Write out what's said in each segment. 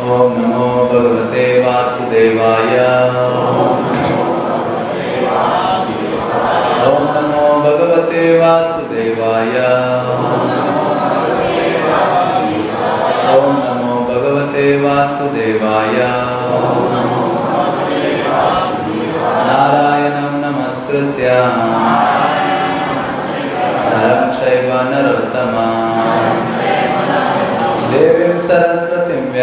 ॐ नमो भगवते वासुदेवाय। ॐ नमो भगवते वासुदेवाय। ॐ नमो भगवते वासुदेवाय। नारायणं नमस्कृत्य। नरं चैव नरोत्तमा। देवीं सरस्वतीं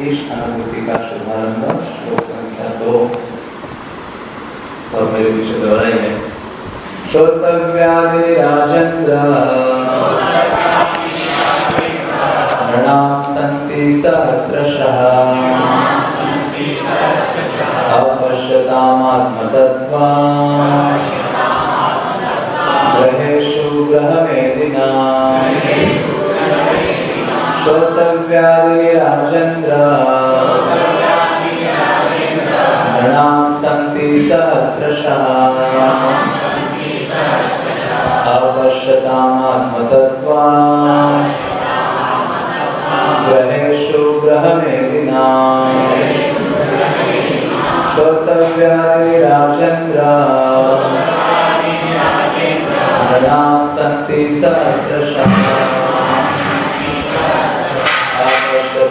ईश अनुभूति का शुभारंभ श्लोक संख्या दो और मेरे पीछे दोहराइए श्रोतव्यादि राजेंद्र नृणां सन्ति सहस्रशः अपश्यतामात्मतत्त्वा ग्रहेषु ग्रहमेदिना श्रोतव्यादिराजेन्द्र नृणां सन्ति सहस्रशः। अपश्यतामात्मतत्त्वा ग्रहेषु ग्रहमेदिना श्रोतव्यादिराजेन्द्र नृणां सन्ति सहस्रशः।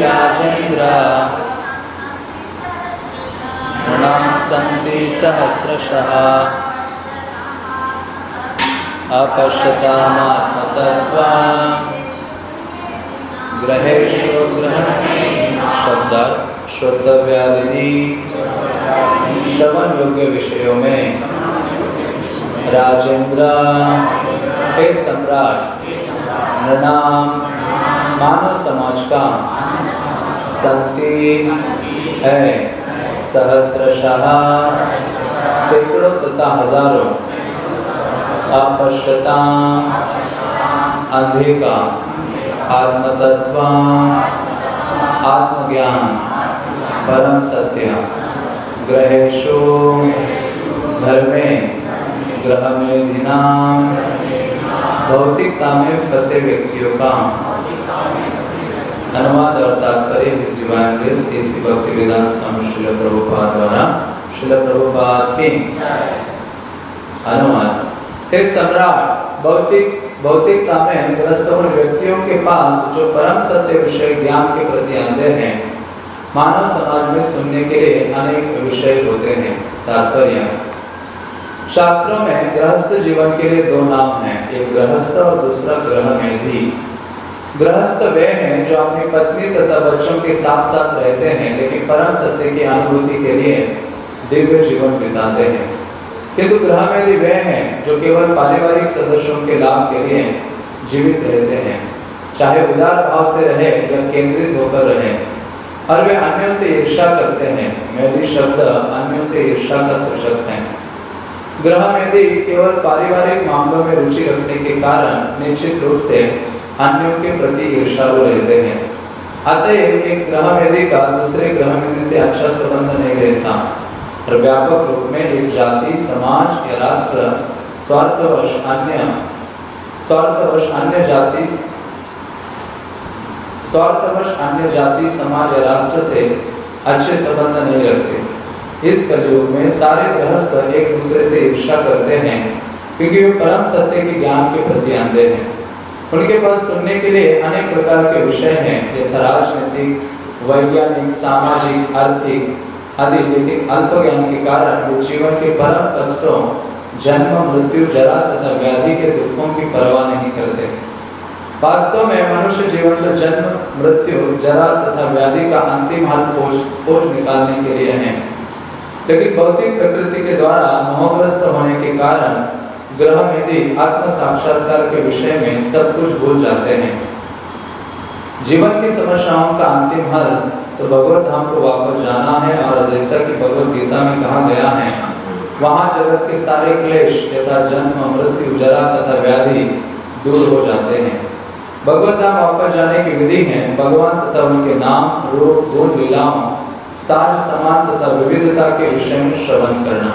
राजेन्द्र नृणां सन्ति सहस्रशः। अपश्यतामात्मतत्त्वा ग्रहेषु ग्रह शब्दार्थ श्रोतव्यादि श्रवण योग्य विषयों में राजेंद्र हे सम्राट नृणाम मानव समाज का संति है। सहस्रशः सैकड़ों तथा हज़ारों अपश्यता अंधे का आत्मतत्व, आत्मज्ञान, परम सत्य ग्रहेशु घर में ग्रह में भौतिकता में फंसे व्यक्तियों का अनुवाद और तात्पर्य इस इवांगलिस्ट इसी भक्ति वेदांत स्वामी श्रील प्रभुपाद द्वारा। श्रील प्रभुपाद की अनुवाद। हे सम्राट भौतिक, भौतिकता में ग्रस्त उन व्यक्तियों के पास जो परम सत्य विषय ज्ञान के प्रति अंधे हैं, मानव समाज में सुनने के लिए अनेक विषय होते हैं, तात्पर्य। शास्त्रों में गृहस्थ जीवन के लिए दो नाम हैं, एक गृहस्थ और दूसरा ग्रह मेधी गृहस्थ वे हैं जो अपनी पत्नी तथा बच्चों के साथ साथ रहते हैं, लेकिन परम सत्य की अनुभूति के लिए दिव्य जीवन बिताते हैं। किंतु ग्रह मेधी वे हैं जो केवल पारिवारिक सदस्यों के लाभ के लिए जीवित रहते हैं। चाहे उदार भाव से रहे या केंद्रित होकर रहे, और वे अन्यों से ईर्षा करते हैं। मेदी शब्द अन्यों से ईर्षा का सूचक है। ग्रह मेदी केवल पारिवारिक मामलों में रुचि रखने के कारण निश्चित रूप से अन्यों के प्रति ईर्षालु रहते हैं। अतएव एक ग्रह मेदी का दूसरे ग्रह मेदी से अच्छा संबंध नहीं रहता। और व्यापक रूप में एक जाति, समाज, या राष्ट्र, स्वार्थवश अन्य स्वार्थवश अन्य जाति, स्वार्थवश अन्य जाति, समाज, या राष्ट्र से अच्छे संबंध नहीं रखते। इस कलयुग में सारे गृहस्थ एक दूसरे से ईर्षा करते हैं, क्योंकि वे परम सत्य के ज्ञान के प्रति अंधे हैं। उनके पास सुनने के लिए अनेक प्रकार के विषय हैं यथा राजनीतिक, वैज्ञानिक, सामाजिक, आर्थिक आदि। लेकिन अल्प ज्ञान के कारण वे जीवन के परम कष्टों, जन्म, मृत्यु, जरा तथा व्याधि के दुखों की परवाह नहीं करते। वास्तव में मनुष्य जीवन का जन्म, मृत्यु, जरा तथा व्याधि का अंतिम हल खोज खोज निकालने के लिए है। लेकिन भौतिक प्रकृति के द्वारा मोहग्रस्त होने के कारण ग्रह मेदी आत्म साक्षात्कार के विषय में सब कुछ भूल जाते हैं। जीवन की समस्याओं का अंतिम हल तो भगवत धाम को वापस जाना है और जैसा कि भगवत गीता में कहा गया है, वहाँ जगत के सारे क्लेश तथा जन्म, मृत्यु, जरा तथा व्याधि दूर हो जाते हैं। भगवत धाम वापस जाने की विधि है भगवान तथा उनके नाम, रूप, गुण, लीलाओं, साज, समान तथा विविधता के विषय में श्रवण करना।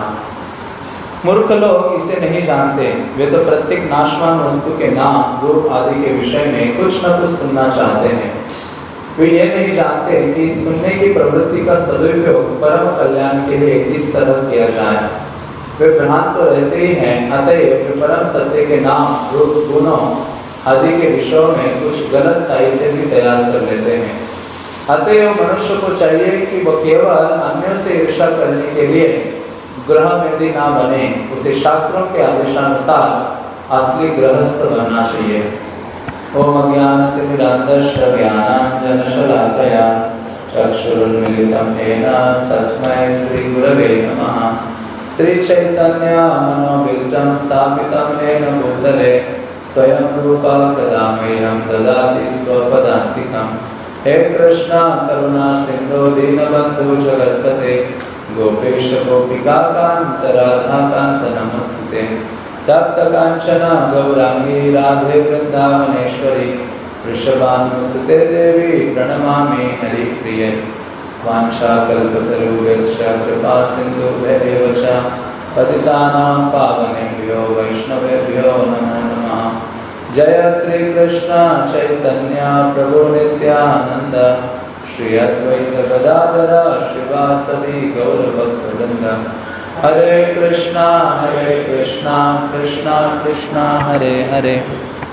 मूर्ख लोग इसे नहीं जानते। वे तो प्रत्येक नाशवान वस्तु के नाम, रूप आदि के विषय में कुछ न कुछ सुनना चाहते हैं। वे ये नहीं जानते कि सुनने की प्रवृत्ति का सदुपयोग परम कल्याण के लिए किस तरह किया जाए। वे भ्रांत तो रहते ही हैं, अतएव परम सत्य के नाम, रूप, गुणों आदि के विषयों में कुछ गलत साहित्य भी तैयार कर लेते हैं। अतएव मनुष्य को चाहिए कि वह केवल अन्यों से ईर्षा करने के लिए ग्रह मेदी ना बने, उसे शास्त्रों के आदेशानुसार असली गृहस्थ बनना चाहिए। ओम अज्ञानतिमिरान्धस्य ज्ञानाञ्जनशलाकया चक्षुरुन्मिलितं येन तस्मै श्रीगुरवे नमः। श्रीचैतन्यमनोभीष्टं स्थापितं येन भूतले स्वयं रूपा मह्यं ददाति स्वपदान्तिकं। हे कृष्ण, करुणा, सिन्धो, दीनबन्धु, जगत्पते गोपेश गोपिकान्त राधाकान्त नमस्ते तप्त कांचन गौरांगी राधे वृंदावनेश्वरी वृषभानुसुते देवी प्रणमामि हरिप्रिय। कृपा सिन्धुभ्येव च पतितानां पावनेभ्यो वैष्णवेभ्यो नमो नमः। जय श्री कृष्ण चैतन्य प्रभु नित्यानंद श्री अद्वैत गदाधर श्रीवासदि गौरभक्तवृंद हरे कृष्णा हरे कृष्णा कृष्णा कृष्णा, हरे हरे।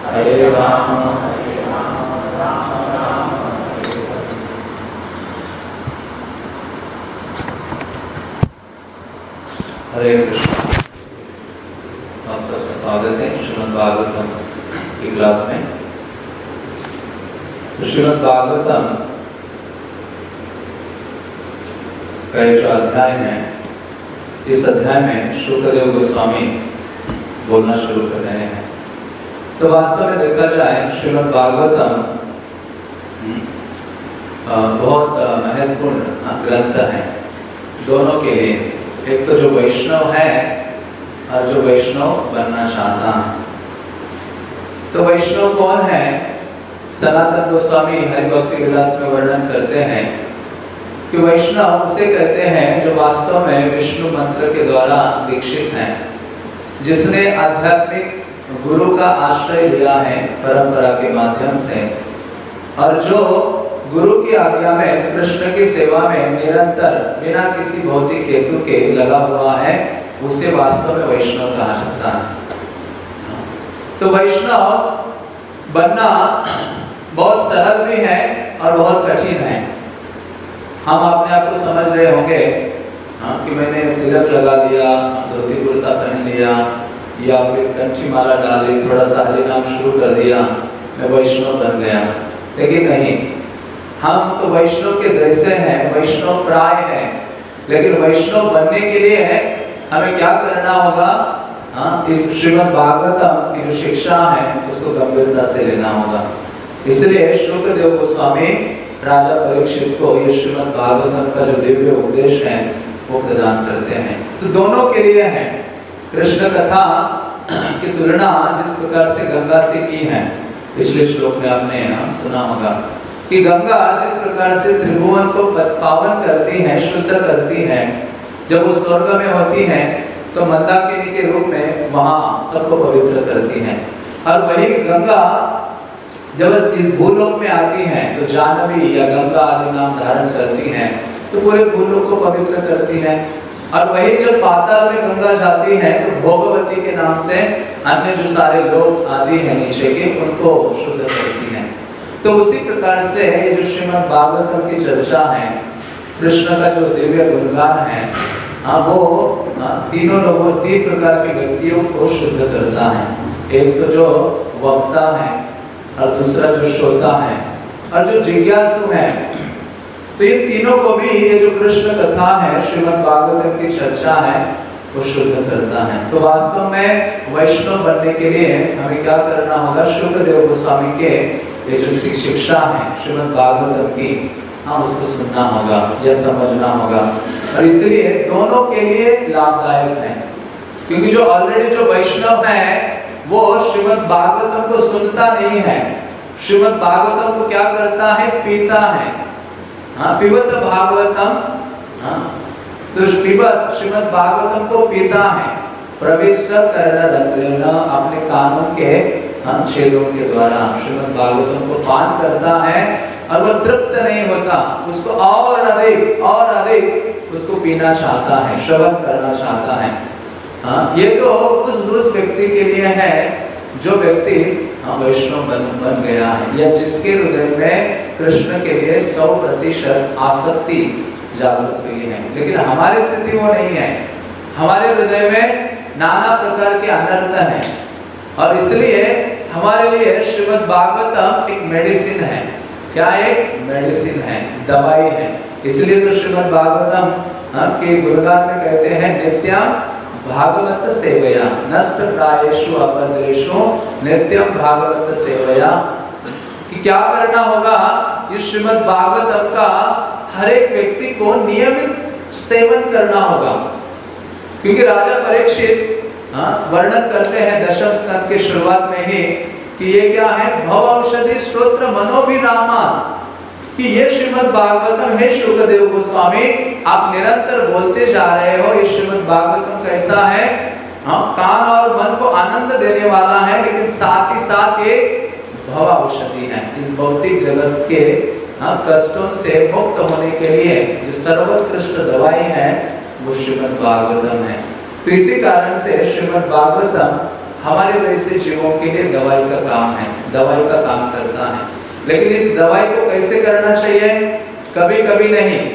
हरे राम हरे राम। हरे कृष्ण। आप सबका स्वागत है श्रीमद् भागवतम की क्लास में। श्रीमद् भागवतम का ये जो अध्याय है, इस अध्याय में शुक्रदेव गोस्वामी बोलना शुरू कर रहे हैं। तो वास्तव में देखा जाए, श्रीमद भागवतम बहुत महत्वपूर्ण ग्रंथ है। दोनों के लिए, एक तो जो वैष्णव है, और जो वैष्णव बनना चाहता है। तो वैष्णव कौन है? सनातन गोस्वामी हरिभक्ति विलास में वर्णन करते हैं। कि वैष्णव उसे कहते हैं जो वास्तव में विष्णु मंत्र के द्वारा दीक्षित हैं, जिसने आध्यात्मिक गुरु का आश्रय लिया है परंपरा के माध्यम से, और जो गुरु की आज्ञा में, कृष्ण की सेवा में निरंतर, बिना किसी भौतिक हेतु के लगा हुआ है, उसे वास्तव में वैष्णव कहा जाता है। तो वैष्णव बनना बहुत सरल भी है और बहुत कठिन है। हम अपने आप को समझ रहे होंगे हाँ कि मैंने तिलक लगा लिया, धोती कुर्ता पहन लिया, या फिर कंची माला डाली, थोड़ा सा हरि नाम शुरू कर दिया, मैं वैष्णव बन गया। लेकिन नहीं, हम तो वैष्णव के जैसे हैं, वैष्णव प्राय हैं, लेकिन वैष्णव बनने के लिए है, हमें क्या करना होगा? हाँ इस श्रीमद् भागवतम की जो शिक्षा है, उसको गंभीरता से लेना होगा। इसलिए शुक्रदेव गोस्वामी राजा परीक्षित को ये श्रीमद् भागवतम का जो दिव्य उपदेश है वो प्रदान करते हैं। तो दोनों के लिए है। कृष्ण कथा की तुलना जिस प्रकार से गंगा से की है पिछले श्लोक में आपने हाँ, सुना होगा कि गंगा जिस प्रकार से त्रिभुवन को पावन करती है शुद्ध करती है जब वो स्वर्ग में होती है तो मंदाकिनी के रूप में वहाँ सबको पवित्र करती है। और वही गंगा जब इस भूलोक में आती है तो जानवी या गंगा आदि नाम धारण करती है तो पूरे भूलोक को पवित्र करती है। और वही जब पाताल में गंगा जाती है तो भोगवती के नाम से अन्य जो सारे लोग आदि हैं नीचे के उनको शुद्ध करती है। तो उसी प्रकार से ये जो श्रीमद भागवतम की चर्चा है कृष्ण का जो दिव्य गुणगान है हाँ वो हाँ, तीनों लोगों तीन प्रकार के व्यक्तियों को शुद्ध करता है। एक तो जो वक्ता है और दूसरा जो श्रोता है, और जो जिज्ञासु है तो इन तीनों को भी ये जो कृष्ण कथा है, श्रीमद भागवतम की चर्चा है, वो शुद्ध करता है। तो वास्तव में वैष्णव बनने के लिए हमें क्या करना होगा? शुक्रदेव गोस्वामी के ये जो शिक्षा है, श्रीमद भागवतम की हाँ उसको सुनना होगा या समझना होगा। और इसलिए दोनों के लिए लाभदायक है। क्योंकि जो ऑलरेडी जो वैष्णव है वो श्रीमद भागवतम को सुनता नहीं है। श्रीमद भागवतम को क्या करता है? पीता है। हाँ पिबत भागवतम हाँ तो पिबत, श्रीमद भागवतम को पीता है। प्रविष्ट करना अपने कानों के हम छेदों के द्वारा श्रीमद भागवतम को पान करता है और वह तृप्त नहीं होता। उसको और अधिक और अधिक उसको पीना चाहता है, श्रवण करना चाहता है। हाँ ये तो उस उस व्यक्ति के लिए है जो व्यक्ति हाँ वैष्णव बन बन गया है। या जिसके हृदय में कृष्ण के लिए सौ प्रतिशत आसक्ति जागृत हुई है। लेकिन हमारी स्थिति वो नहीं है। हमारे हृदय में नाना प्रकार के अनर्थ हैं। और इसलिए हमारे लिए श्रीमद भागवतम एक मेडिसिन है। क्या एक? मेडिसिन है। दवाई है। इसलिए तो श्रीमद भागवतम हाँ, के गुरुगान में कहते हैं नित्यम भागवत सेवया नष्ट प्रायेशु अभद्रेशु नित्यम भागवत सेवया कि क्या करना होगा? इस श्रीमद भागवतम का हर एक व्यक्ति को नियमित सेवन करना होगा। क्योंकि राजा परीक्षित हाँ वर्णन करते हैं दशम स्कंद के शुरुआत में ही कि ये क्या है? भव औषधि स्त्रोत्र मनोभिरामा कि ये श्रीमद भागवतम है, शुक्रदेव गोस्वामी आप निरंतर बोलते जा रहे हो, ये श्रीमद भागवतम कैसा है? हाँ कान और मन को आनंद देने वाला है, लेकिन साथ ही साथ ये भव औषधि है। इस भौतिक जगत के हाँ कष्टों से मुक्त होने के लिए जो सर्वोत्कृष्ट दवाई है, वो श्रीमद भागवतम है। तो इसी कारण से श्रीमद भागवतम हमारे जैसे जीवों के लिए दवाई का काम है, दवाई का काम करता है। लेकिन इस दवाई को कैसे करना चाहिए? कभी कभी नहीं।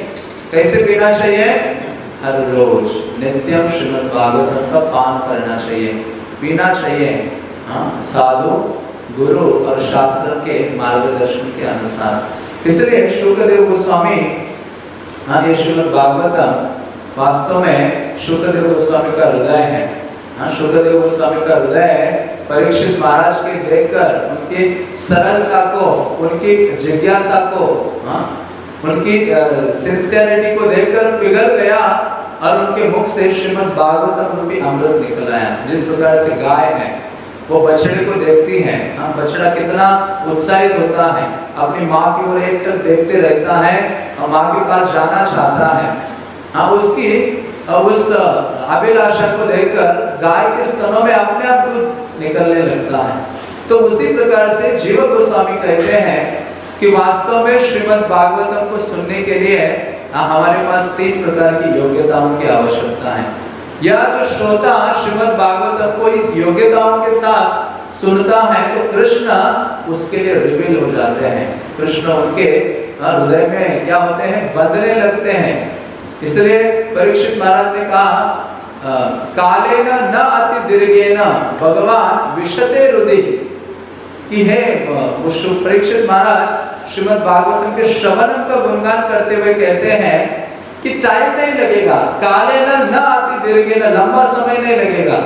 कैसे पीना चाहिए? हर रोज। नित्यम श्रीमद भागवतम का पान करना चाहिए। पीना चाहिए। हाँ साधु, गुरु और शास्त्र के मार्गदर्शन के अनुसार। इसलिए शुक्रदेव गोस्वामी हाँ ये श्रीमद भागवतम वास्तव में शुक्रदेव गोस्वामी का हृदय है। हाँ शुक्रदेव गोस्वामी का हृदय है परीक्षित महाराज के देखकर उनकी सरलता को, उनकी जिज्ञासा को हाँ उनकी सिंसियरिटी को देखकर पिघल गया और उनके मुख से श्रीमद भागवतम रूपी अमृत निकल आया। जिस प्रकार से गाय है, वो बछड़े को देखती है। हाँ बछड़ा कितना उत्साहित होता है। अपनी माँ की ओर एक तक देखते रहता है और माँ के पास जाना चाहता है। हाँ उसकी उस अभिलाषा को देखकर गाय के स्तनों में अपने आप दूध निकलने लगता है। तो उसी प्रकार से जीव गोस्वामी कहते हैं कि वास्तव में श्रीमद् भागवतम को सुनने के लिए हमारे पास तीन प्रकार की योग्यताओं की आवश्यकता है। या जो श्रोता श्रीमद् भागवतम को इस योग्यताओं के साथ सुनता है तो कृष्ण उसके लिए रिवील हो जाते हैं। कृष्ण उनके हृदय में क्या होते हैं? बदलने लगते हैं। इसलिए परीक्षित महाराज ने कहा काले न अति दीर्घे न भगवान विशते रुदि। कि है वो परीक्षित महाराज श्रीमद भागवतम के श्रवणम का गुणगान करते हुए कहते हैं कि टाइम नहीं लगेगा, काले न न अति दीर्घे न लंबा समय नहीं लगेगा।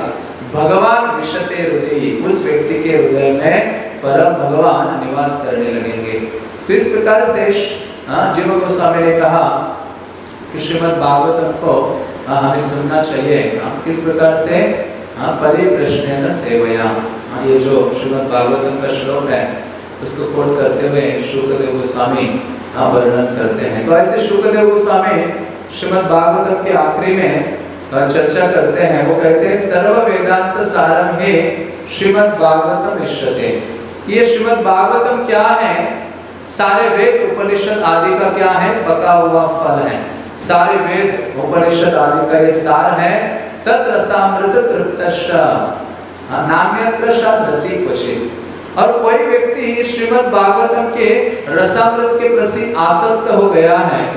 भगवान विशते हृदय उस व्यक्ति के हृदय में परम भगवान निवास करने लगेंगे। तो इस प्रकार से जीव गोस्वामी ने कहा कि श्रीमद् भागवतम को हमें सुनना चाहिए किस प्रकार से परिप्रश्न सेवया ये जो श्रीमद् भागवतम का श्लोक है उसको कोट करते हुए शुक्रदेव गोस्वामी हाँ, वर्णन करते हैं। तो ऐसे शुक्रदेव गोस्वामी श्रीमद् भागवतम के आखिरी में चर्चा करते हैं। वो कहते हैं सर्व वेदांत सारम हे श्रीमद् भागवतम इष्यते। ये श्रीमद् भागवतम क्या है? सारे वेद उपनिषद आदि का क्या है? पका हुआ फल है। सारे वेद उपनिषद आदि का ये सार है। तत्रसामृत तृप्तश्च। हाँ, नान्यत्र शांति क्वचित। और कोई व्यक्ति श्रीमद् भागवतम के रसामृत के प्रति आसक्त हो गया है,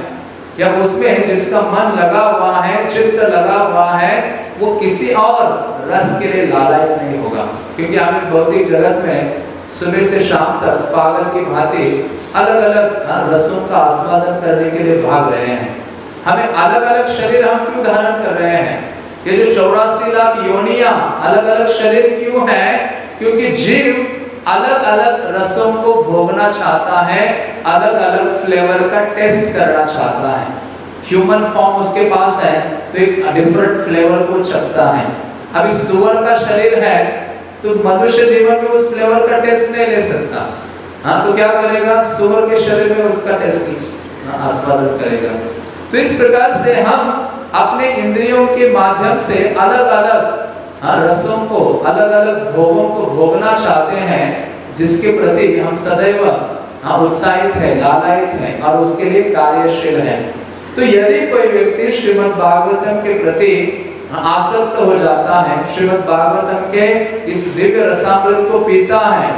या उसमें जिसका मन लगा हुआ है, चित्त लगा हुआ है, वो किसी और रस के लिए लालयत नहीं होगा। क्योंकि हमें भौतिक जगत में सुबह से शाम तक पागल की भांति अलग अलग रसों का आस्वादन करने के लिए भाग रहे हैं। हमें अलग अलग शरीर हम क्यों धारण कर रहे हैं? ये जो चौरासी लाख योनिया अलग अलग शरीर क्यों है? क्योंकि जीव अलग अलग रसों को भोगना चाहता है अलग अलग फ्लेवर का टेस्ट करना चाहता है। ह्यूमन फॉर्म उसके पास है तो एक डिफरेंट फ्लेवर को चखता है। अभी सुअर का शरीर है तो मनुष्य जीवन में उस फ्लेवर का टेस्ट नहीं ले सकता। हाँ तो क्या करेगा? सुअर के शरीर में उसका टेस्ट हाँ, आस्वादन करेगा। तो इस प्रकार से हम अपने इंद्रियों के माध्यम से अलग अलग हाँ, रसों को अलग अलग भोगों को भोगना चाहते हैं जिसके प्रति हम सदैव हाँ, उत्साहित है लालायित है और उसके लिए कार्यशील है। तो यदि कोई व्यक्ति श्रीमद् भागवतम के प्रति आसक्त हो जाता है श्रीमद् भागवतम के इस दिव्य रसामृत को पीता है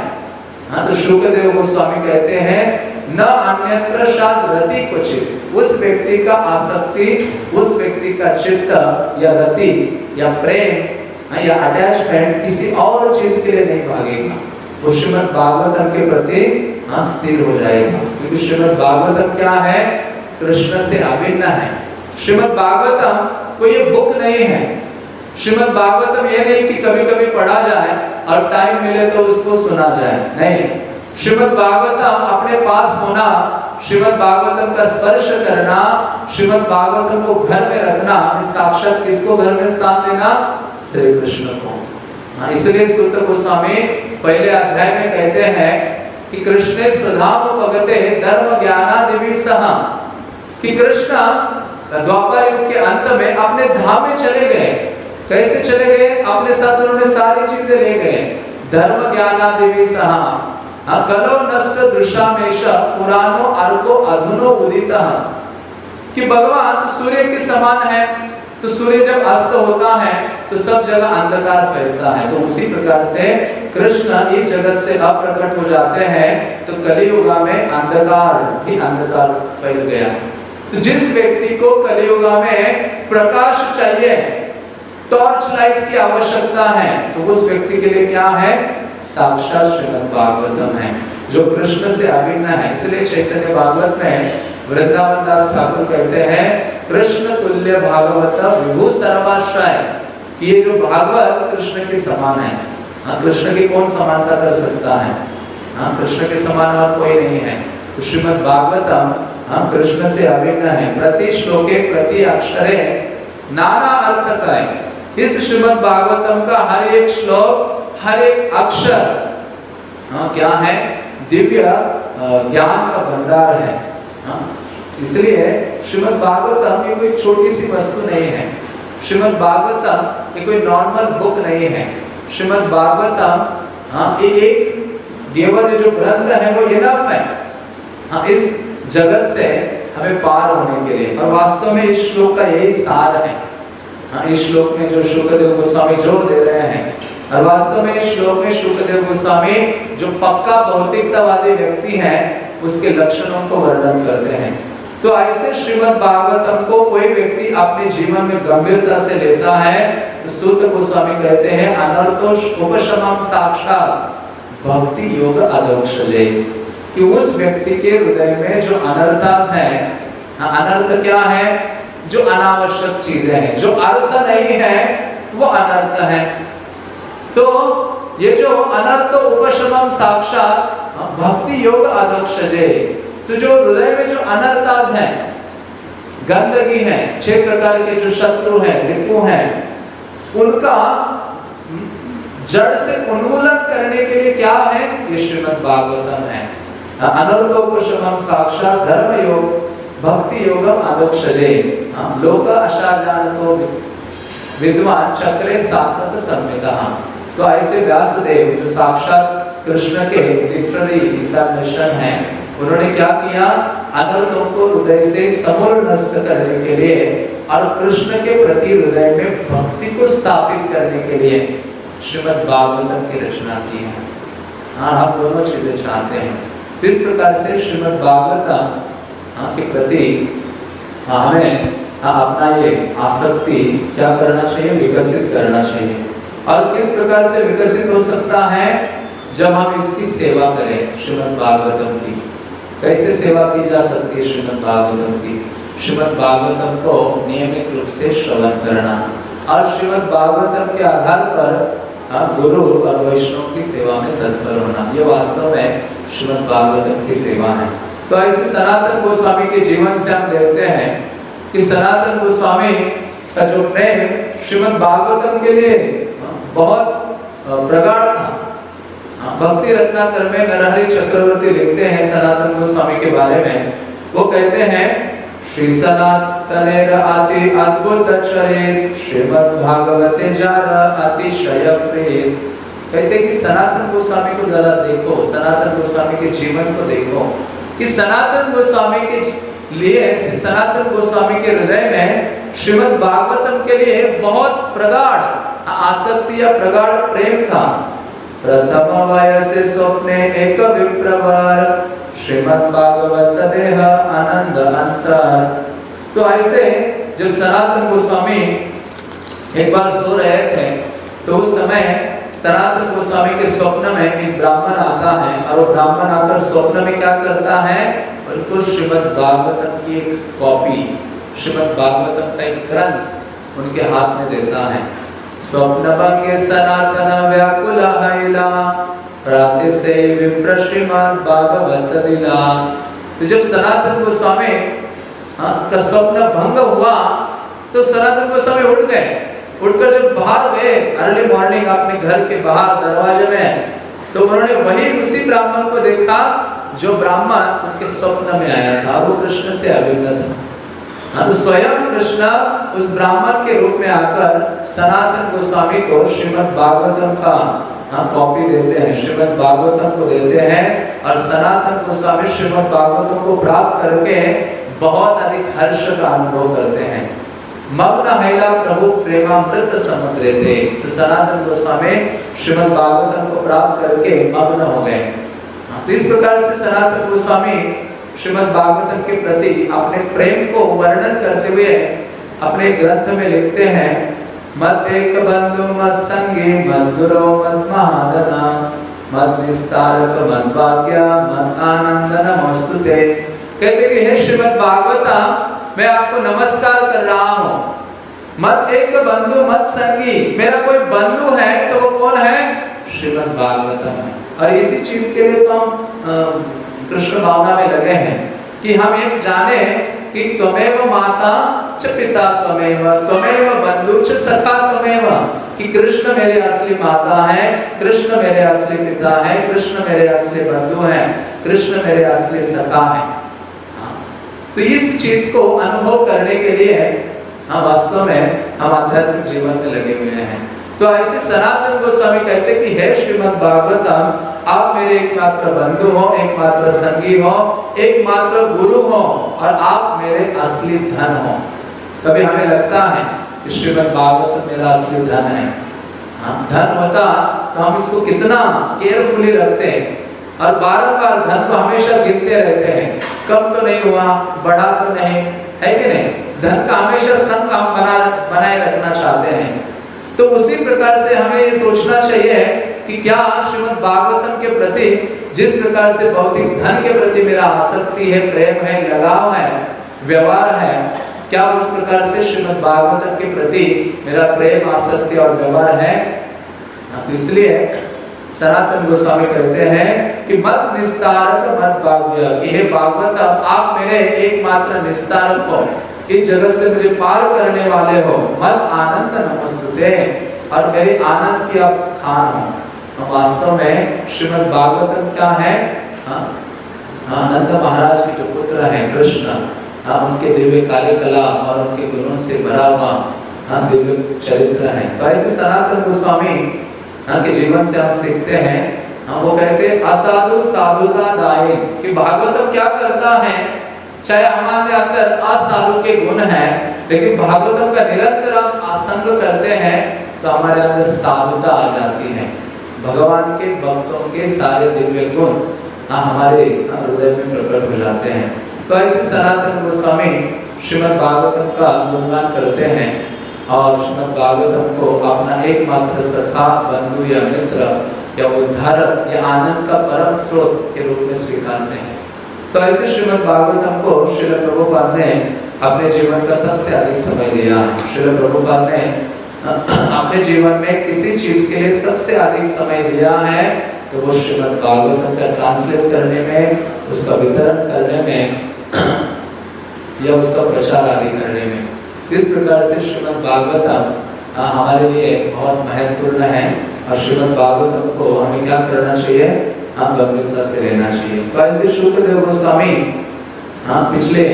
हाँ तो शुक्रदेव गोस्वामी कहते हैं न अन्यत्र रति क्वचित। उस व्यक्ति का आसक्ति उस व्यक्ति का चित्त या रति या प्रेम हाँ, या अटैचमेंट किसी और चीज़ के लिए नहीं भागेगा। वो श्रीमद् भागवतम के प्रति हाँ स्थिर हो जाएगा। क्योंकि श्रीमद् भागवतम क्या है? कृष्ण से अभिन्न है। श्रीमद् भागवतम कोई बुक नहीं है। श्रीमद् भागवतम ये नहीं कि कभी कभी पढ़ा जाए और टाइम मिले तो उसको सुना जाए। नहीं। श्रीमद् भागवतम अपने पास होना श्रीमद् भागवतम का स्पर्श करना श्रीमद् भागवतम को घर में रखना साक्षात किसको घर में स्थान देना? श्री कृष्ण को। हाँ, इसलिए सूत्र गोस्वामी पहले अध्याय में कहते हैं कि कृष्ण सुधाम भगते धर्म ज्ञानादिवी सह। कि कृष्ण द्वापर युग के अंत में अपने धाम में चले गए। कैसे चले गए? अपने साथ उन्होंने सारी चीज़ें ले गए। धर्म ज्ञाना देवी सह। कलो नष्ट दृशामेश पुरानो अर्को अधुनो उदित। कि भगवान तो सूर्य के समान है तो सूर्य जब अस्त होता है तो सब जगह अंधकार फैलता है। तो उसी प्रकार से कृष्ण इस जगत से अप्रकट हो जाते हैं तो कलियुगा में अंधकार ही अंधकार फैल गया। तो जिस व्यक्ति को कलियुगा में प्रकाश चाहिए टॉर्च लाइट की आवश्यकता है तो उस व्यक्ति के लिए क्या है? साक्षात श्रीमद् भागवतम है, जो कृष्ण से अभिन्न है। इसलिए चैतन्य भागवत में वृंदावन दास ठाकुर कहते हैं, कृष्ण तुल्य भागवत विभु सर्वाश्रय। ये जो भागवत कृष्ण के समान है। हाँ कृष्ण की कौन समानता कर सकता है? हाँ कृष्ण के समान और कोई नहीं है। तो श्रीमद् भागवतम हाँ कृष्ण से अभिन्न है। प्रति श्लोके, प्रति अक्षरे नाना अर्थ का है। इस श्रीमद् भागवतम का हर एक श्लोक हर एक अक्षर हाँ क्या है? दिव्य ज्ञान का भंडार है हाँ। इसलिए श्रीमद् भागवतम ये कोई छोटी सी वस्तु नहीं है। श्रीमद् भागवतम ये कोई नॉर्मल बुक नहीं है। श्रीमद भागवतम हाँ ये एक, केवल जो ग्रंथ है वो इनफ है। हाँ इस जगत से हमें पार होने के लिए, और वास्तव में इस श्लोक का यही सार है। हाँ इस श्लोक में जो शुक्रदेव गोस्वामी ज़ोर दे रहे हैं और वास्तव में श्लोक में शुक्रदेव गोस्वामी जो पक्का भौतिकतावादी व्यक्ति है उसके लक्षणों को वर्णन करते हैं। तो ऐसे श्रीमद् भागवतम को कोई व्यक्ति अपने जीवन में गंभीरता से लेता है तो सूत गोस्वामी कहते हैं अनर्थोष उपशमम साक्षात भक्ति योग अदोक्षजे कि उस व्यक्ति के हृदय में जो अनर्थास है हाँ, अनर्थ क्या है? जो अनावश्यक चीज़ें हैं जो अर्थ नहीं है वो अनर्थ है। तो ये जो अनर्थ उपशमम साक्षात हाँ, भक्ति योग अदक्षजे तो जो हृदय में जो अनर्थाज है गंदगी है छह प्रकार के जो शत्रु हैं रिपु हैं उनका जड़ से उन्मूलन करने के लिए क्या है? ये श्रीमद भागवतम है अनर्थोपशमम साक्षात धर्म योग भक्ति योगम आदोक्षजे लोक अशाजानतो विद्वान चक्रे सात्मक संहिता तो ऐसे व्यासदेव जो साक्षात कृष्ण के लिटररी इंटरनेशन है उन्होंने क्या किया? अनर्थों को हृदय से समूल नष्ट करने के लिए और कृष्ण के प्रति हृदय में भक्ति को स्थापित करने के लिए श्रीमद भागवतम की रचना की है। हाँ हम दोनों चीज़ें चाहते हैं। इस प्रकार से श्रीमद भागवतम हाँ, के प्रति हाँ, हमें हाँ, अपना ये आसक्ति क्या करना चाहिए विकसित करना चाहिए? और किस प्रकार से विकसित हो सकता है? जब हम इसकी सेवा करें श्रीमद भागवतम की। कैसे सेवा की जा सकती है श्रीमद भागवतम की? श्रीमद भागवतम को नियमित रूप से श्रवण करना। और श्रीमद भागवतम के आधार पर हाँ, गुरु और वैष्णव की सेवा में तत्पर होना। ये वास्तव में श्रीमद भागवतम की सेवा है। तो ऐसे सनातन गोस्वामी के जीवन से हम देखते हैं कि सनातन गोस्वामी का जो प्रेम श्रीमद भागवतम के लिए बहुत प्रगाढ़ था। हाँ, भक्ति रत्नाकर में नरहरि चक्रवर्ती लिखते हैं सनातन गोस्वामी के बारे में। वो कहते हैं श्री सनातन अति अद्भुत चरित श्रीमद् भागवते जार अतिशय प्रेत। कहते कि सनातन गोस्वामी को जरा देखो सनातन गोस्वामी के जीवन को देखो। कि सनातन गोस्वामी के लिए सनातन गोस्वामी के हृदय में श्रीमद् भागवतम के लिए बहुत प्रगाढ़ आसक्ति या प्रगाढ़ प्रेम था। प्रथम वयसे स्वप्ने एक विप्रवर श्रीमद् भागवत देह आनंद अंतर। तो ऐसे जब सनातन गोस्वामी एक बार सो रहे थे तो उस समय सनातन गोस्वामी के स्वप्न में एक ब्राह्मण आता है और वो ब्राह्मण आकर स्वप्न में क्या करता है? उनको श्रीमद् भागवतम की एक कॉपी, श्रीमद् भागवतम का एक ग्रंथ उनके हाथ में देता है। स्वप्नभंगे सनातन व्याकुल हैला से विप्र श्रीमद् भागवत दिला तो जब सनातन गोस्वामी हाँ, का स्वप्न भंग हुआ तो सनातन गोस्वामी उठ गए। उठकर जब बाहर गए अर्ली मॉर्निंग अपने घर के बाहर दरवाजे में तो उन्होंने वही उसी ब्राह्मण को देखा जो ब्राह्मण उनके स्वप्न में आया था वो कृष्ण से अभिन्न था। तो स्वयं कृष्ण उस ब्राह्मण के रूप में आकर सनातन गोस्वामी को श्रीमद् भागवतम का हाँ कॉपी देते हैं। श्रीमद् भागवतम को देते हैं और सनातन गोस्वामी श्रीमद् भागवतम को प्राप्त करके बहुत अधिक हर्ष का अनुभव करते हैं। मग्न हैला प्रभु प्रेमामृत समुद्र थे तो सनातन गोस्वामी श्रीमद भागवतम को प्राप्त करके मग्न हो गए। हाँ, तो इस प्रकार से सनातन गोस्वामी श्रीमद् भागवतम के प्रति अपने प्रेम को वर्णन करते हुए अपने ग्रंथ में लिखते हैं, मत एक बंधु, मत संगे, मत गुरु, मत महादना, मत निस्तारक, मत भाग्य, मत आनंद नमस्तुते कहते कि हे श्रीमद् भागवतम मैं आपको नमस्कार कर रहा हूँ। मत एक बंधु, मत संगी, मेरा कोई बंधु है तो वो कौन है? श्रीमद् भागवतम। और इसी चीज़ के लिए तो हम कृष्ण भावना में लगे हैं कि हम एक जाने कि त्वमेव माता च पिता त्वमेव त्वमेव बंधु च सखा त्वमेव, कि कृष्ण मेरे असली माता है, कृष्ण मेरे असली पिता है, कृष्ण मेरे असली बंधु है, कृष्ण मेरे असली सखा है हाँ। तो इस चीज़ को अनुभव करने के लिए हम वास्तव में हम आध्यात्मिक जीवन में लगे हुए हैं तो ऐसे सनातन गोस्वामी कहते कि हे श्रीमद भागवतम आप मेरे एकमात्र बंधु हो एकमात्र संगी हो एकमात्र गुरु हो और आप मेरे असली धन हो। कभी हमें लगता है कि श्रीमद भागवत मेरा असली धन है? हाँ, धन होता तो हम इसको कितना केयरफुली रखते हैं। और बारंबार धन को हमेशा गिनते रहते हैं। कम तो नहीं हुआ बढ़ा तो नहीं है कि नहीं? धन का हमेशा संग हम बना बनाए रखना चाहते हैं। तो उसी प्रकार से हमें ये सोचना चाहिए कि क्या श्रीमद भागवतम के प्रति जिस प्रकार से भौतिक धन के प्रति मेरा आसक्ति है प्रेम है लगाव है व्यवहार है क्या उस प्रकार से श्रीमद भागवतम के प्रति मेरा प्रेम आसक्ति और व्यवहार है? हाँ, तो इसलिए सनातन गोस्वामी कहते हैं कि मत निस्तारक मत भाग्य भागवत आप मेरे एकमात्र निस्तारक हो। इस जगत से मुझे पार करने वाले हो। मत आनंद नमस्ते और मेरे आनंद की आप खान हो। वास्तव में श्रीमद भागवतम क्या है? हाँ हाँ नंद महाराज के जो पुत्र हैं, कृष्ण हाँ उनके दिव्य काले कला और उनके गुणों से भरा हुआ दिव्य चरित्र है। तो ऐसे सनातन गोस्वामी के जीवन से हम सीखते हैं हाँ वो कहते हैं, असाधु साधुता दाय कि भागवतम क्या करता है? चाहे हमारे अंदर असाधु के गुण हैं, लेकिन भागवतम का निरंतर हम आसंग करते हैं तो हमारे अंदर साधुता आ जाती है। भगवान के भक्तों के सारे दिव्य गुण हाँ हमारे हृदय में प्रकट हो जाते हैं। तो ऐसे सनातन गोस्वामी श्रीमद भागवतम का गुणगान करते हैं और श्रीमद भागवतम को अपना एकमात्र सखा, बंधु या मित्र या उद्धारक या आनंद का परम स्रोत के रूप में स्वीकारते हैं। तो ऐसे श्रीमद भागवतम को श्रील प्रभुपाद ने अपने जीवन का सबसे अधिक समय दिया। है श्रील प्रभुपाद ने अपने जीवन में किसी चीज़ के लिए सबसे अधिक समय दिया है तो वो श्रीमद भागवतम का ट्रांसलेट करने में, उसका वितरण करने में, या उसका प्रचार आदि करने में। इस प्रकार से श्रीमद भागवतम हमारे लिए बहुत महत्वपूर्ण है, और श्रीमद भागवतम को हमें क्या करना चाहिए? हम गंभीरता से रहना चाहिए। तो ऐसे शुक्रदेव गोस्वामी हाँ पिछले,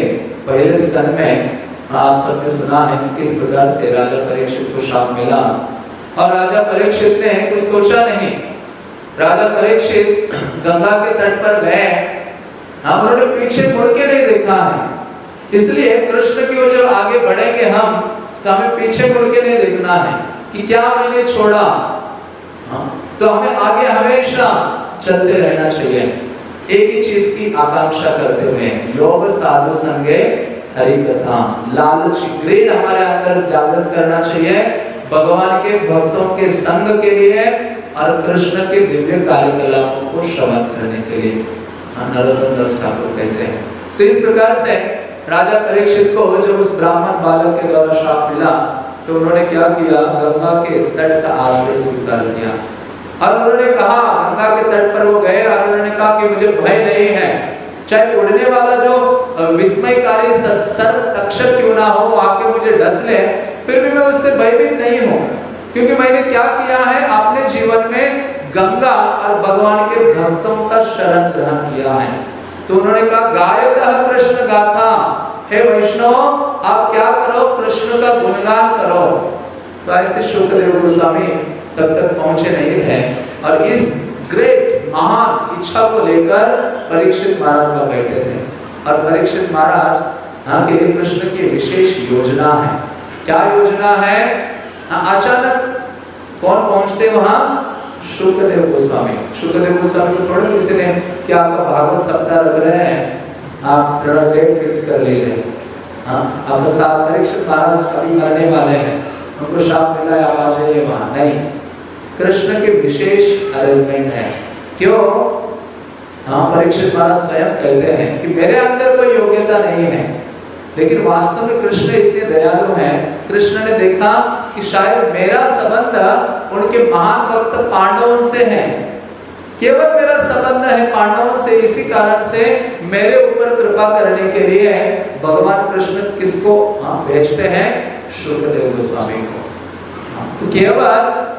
पहले स्तन में आप सबने सुना है कि किस प्रकार से राजा परीक्षित को शाप मिला। और राजा परीक्षित ने कुछ सोचा नहीं। राजा परीक्षित गंगा के तट पर गए। हाँ उन्होंने पीछे मुड़ के नहीं देखा है। इसलिए कृष्ण की ओर जब आगे बढ़ेंगे हम तो हमें पीछे मुड़ के नहीं देखना है कि क्या मैंने छोड़ा। हाँ? तो हमें आगे हमेशा चलते रहना चाहिए। एक ही चीज़ की आकांक्षा करते हुए, योग साधु संगे हरि कथा। लालच ग्रेड हमारे अंदर जागृत करना चाहिए। भगवान के भक्तों के संग के लिए और कृष्ण के दिव्य कार्यकलापों को श्रवण करने के लिए। हाँ, कहते हैं। तो इस प्रकार से राजा परीक्षित को जब उस ब्राह्मण बालक के द्वारा श्राप मिला तो उन्होंने क्या किया? गंगा के तट का आश्रय स्वीकार किया। और उन्होंने कहा गंगा के तट पर वो गए और उन्होंने कहा कि मुझे भय नहीं है। चाहे उड़ने वाला जो विस्मयकारी सर तक्षक क्यों ना हो, वो आके मुझे डस ले, फिर भी मैं उससे भयभीत नहीं हूँ। क्योंकि मैंने क्या किया है अपने जीवन में गंगा और भगवान के भक्तों का शरण ग्रहण किया है। तो उन्होंने कहा गायक कृष्ण गाथा। हे वैष्णव, आप क्या करो, कृष्ण का गुणगान करो। तो ऐसे शुक्रदेव गोस्वामी तब तक पहुँचे नहीं थे। और इस ग्रेट महान इच्छा को लेकर परीक्षित महाराज का बैठे थे। और परीक्षित महाराज हाँ के कृष्ण की विशेष योजना है। क्या योजना है? हाँ, अचानक कौन पहुँचते वहाँ? शुक्रदेव गोस्वामी। शुक्रदेव गोस्वामी को थोड़ा किसी ने क्या आपका भागवत सप्ताह रख रहे हैं आप थोड़ा डेट फिक्स कर लीजिए। हाँ आपका साथ परीक्षित महाराज कभी मरने वाले हैं। उनको शाप मिला है आप आ जाइए वहाँ। नहीं कृष्ण के विशेष अरेंजमेंट है। क्यों? हाँ परीक्षित महाराज स्वयं कहते हैं कि मेरे अंदर कोई योग्यता नहीं है, लेकिन वास्तव में कृष्ण इतने दयालु हैं। कृष्ण ने देखा कि शायद मेरा संबंध उनके महान भक्त पांडवों से है। केवल मेरा संबंध है पांडवों से, इसी कारण से मेरे ऊपर कृपा करने के लिए भगवान कृष्ण किसको हाँ भेजते हैं? शुक्रदेव गोस्वामी को। तो केवल